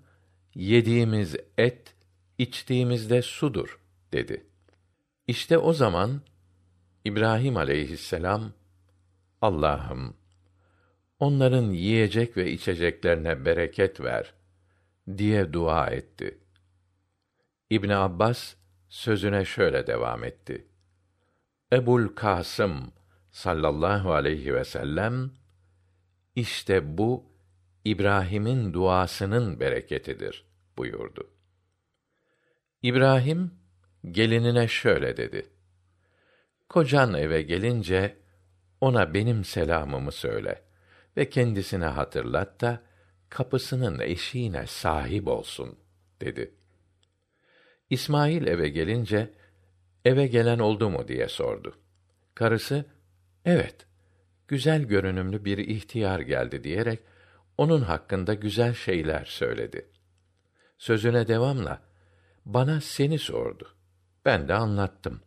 yediğimiz et, içtiğimiz de sudur dedi. İşte o zaman İbrahim aleyhisselam Allah'ım onların yiyecek ve içeceklerine bereket ver diye dua etti. İbn Abbas sözüne şöyle devam etti. Ebul Kasım sallallahu aleyhi ve sellem işte bu İbrahim'in duasının bereketidir buyurdu. İbrahim gelinine şöyle dedi: Kocan eve gelince ona benim selamımı söyle ve kendisine hatırlat da kapısının eşiğine sahip olsun dedi. İsmail eve gelince eve gelen oldu mu diye sordu. Karısı evet güzel görünümlü bir ihtiyar geldi diyerek onun hakkında güzel şeyler söyledi. Sözüne devamla bana seni sordu. Ben de anlattım.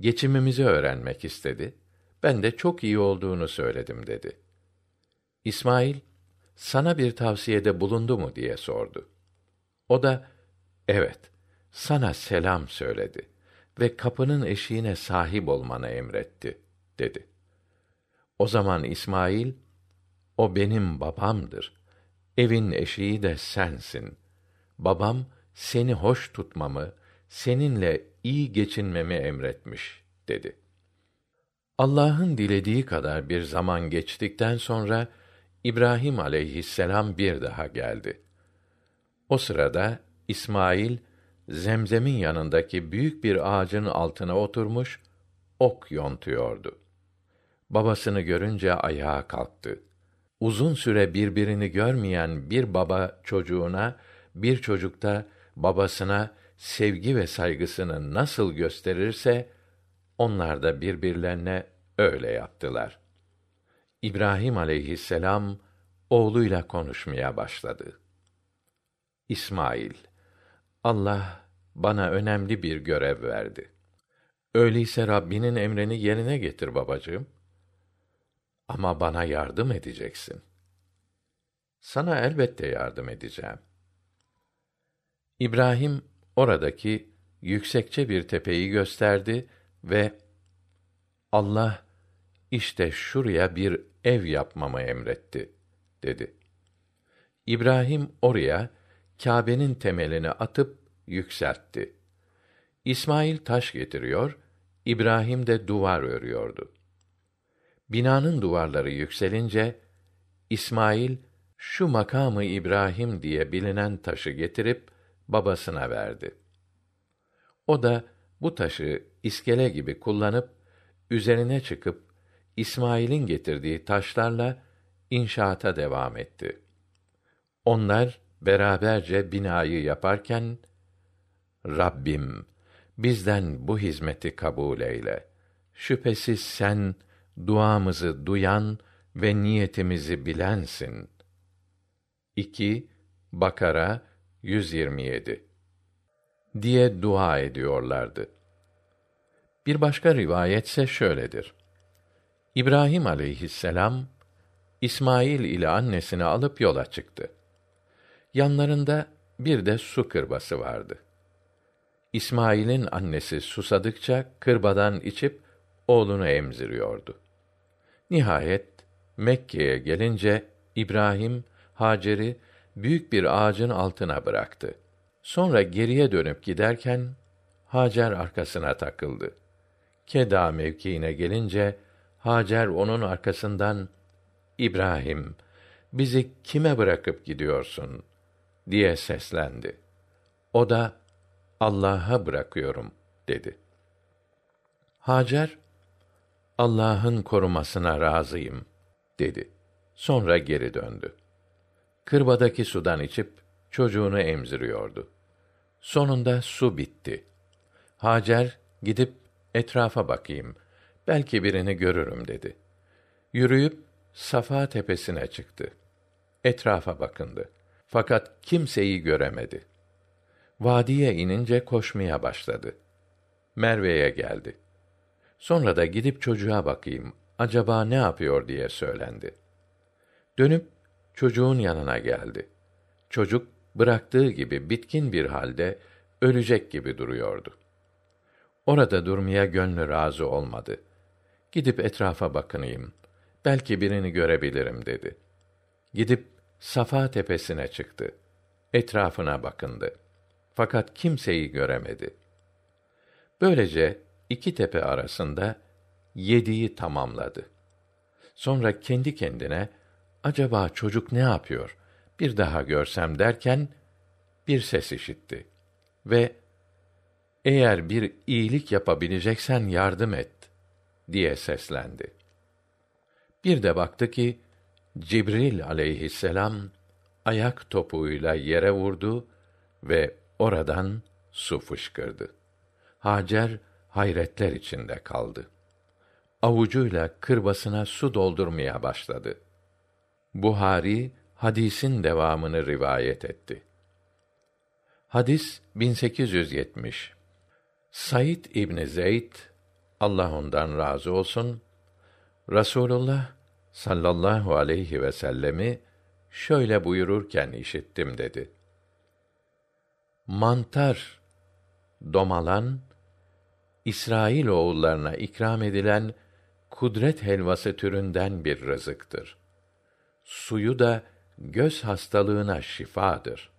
Geçimimizi öğrenmek istedi. Ben de çok iyi olduğunu söyledim dedi. İsmail sana bir tavsiyede bulundu mu diye sordu. O da evet sana selam söyledi ve kapının eşiğine sahip olmanı emretti dedi. O zaman İsmail, o benim babamdır. Evin eşiği de sensin. Babam seni hoş tutmamı, seninle iyi geçinmemi emretmiş dedi. Allah'ın dilediği kadar bir zaman geçtikten sonra İbrahim aleyhisselam bir daha geldi. O sırada İsmail Zemzem'in yanındaki büyük bir ağacın altına oturmuş ok yontuyordu. Babasını görünce ayağa kalktı. Uzun süre birbirini görmeyen bir baba çocuğuna, bir çocuk da babasına sevgi ve saygısını nasıl gösterirse onlar da birbirlerine öyle yaptılar. İbrahim aleyhisselam oğluyla konuşmaya başladı. İsmail, Allah bana önemli bir görev verdi. Öyleyse Rabbinin emrini yerine getir babacığım. Ama bana yardım edeceksin. Sana elbette yardım edeceğim. İbrahim oradaki yüksekçe bir tepeyi gösterdi ve Allah işte şuraya bir ev yapmamı emretti dedi. İbrahim oraya Kâbe'nin temelini atıp yükseltti. İsmail taş getiriyor, İbrahim de duvar örüyordu. Binanın duvarları yükselince İsmail şu makamı İbrahim diye bilinen taşı getirip babasına verdi. O da bu taşı iskele gibi kullanıp üzerine çıkıp İsmail'in getirdiği taşlarla inşaata devam etti. Onlar beraberce binayı yaparken Rabbim bizden bu hizmeti kabul eyle. Şüphesiz sen duamızı duyan ve niyetimizi bilensin. 2 Bakara 127 diye dua ediyorlardı. Bir başka rivayetse şöyledir. İbrahim aleyhisselam İsmail ile annesini alıp yola çıktı. Yanlarında bir de su kırbası vardı. İsmail'in annesi susadıkça kırbadan içip oğlunu emziriyordu. Nihayet Mekke'ye gelince İbrahim Hacer'i büyük bir ağacın altına bıraktı. Sonra geriye dönüp giderken Hacer arkasına takıldı. Keda mevkiine gelince Hacer onun arkasından İbrahim bizi kime bırakıp gidiyorsun diye seslendi. O da Allah'a bırakıyorum dedi. Hacer Allah'ın korumasına razıyım dedi. Sonra geri döndü. Kırbadaki sudan içip çocuğunu emziriyordu. Sonunda su bitti. Hacer gidip etrafa bakayım. Belki birini görürüm dedi. Yürüyüp Safa tepesine çıktı. Etrafa bakındı. Fakat kimseyi göremedi. Vadiye inince koşmaya başladı. Merve'ye geldi. Sonra da gidip çocuğa bakayım. Acaba ne yapıyor diye söylendi. Dönüp çocuğun yanına geldi. Çocuk bıraktığı gibi bitkin bir halde ölecek gibi duruyordu. Orada durmaya gönlü razı olmadı. Gidip etrafa bakınayım. Belki birini görebilirim dedi. Gidip Safa tepesine çıktı. Etrafına bakındı. Fakat kimseyi göremedi. Böylece iki tepe arasında yediği tamamladı. Sonra kendi kendine acaba çocuk ne yapıyor? Bir daha görsem derken bir ses işitti ve eğer bir iyilik yapabileceksen yardım et diye seslendi. Bir de baktı ki Cibril aleyhisselam ayak topuğuyla yere vurdu ve oradan su fışkırdı. Hacer hayretler içinde kaldı. Avucuyla kırbasına su doldurmaya başladı. Buhari hadisin devamını rivayet etti. Hadis 1870. Said İbn Zeyd Allah ondan razı olsun Rasulullah sallallahu aleyhi ve sellemi şöyle buyururken işittim dedi. Mantar, domalan, İsrail oğullarına ikram edilen kudret helvası türünden bir rızıktır. Suyu da göz hastalığına şifadır.''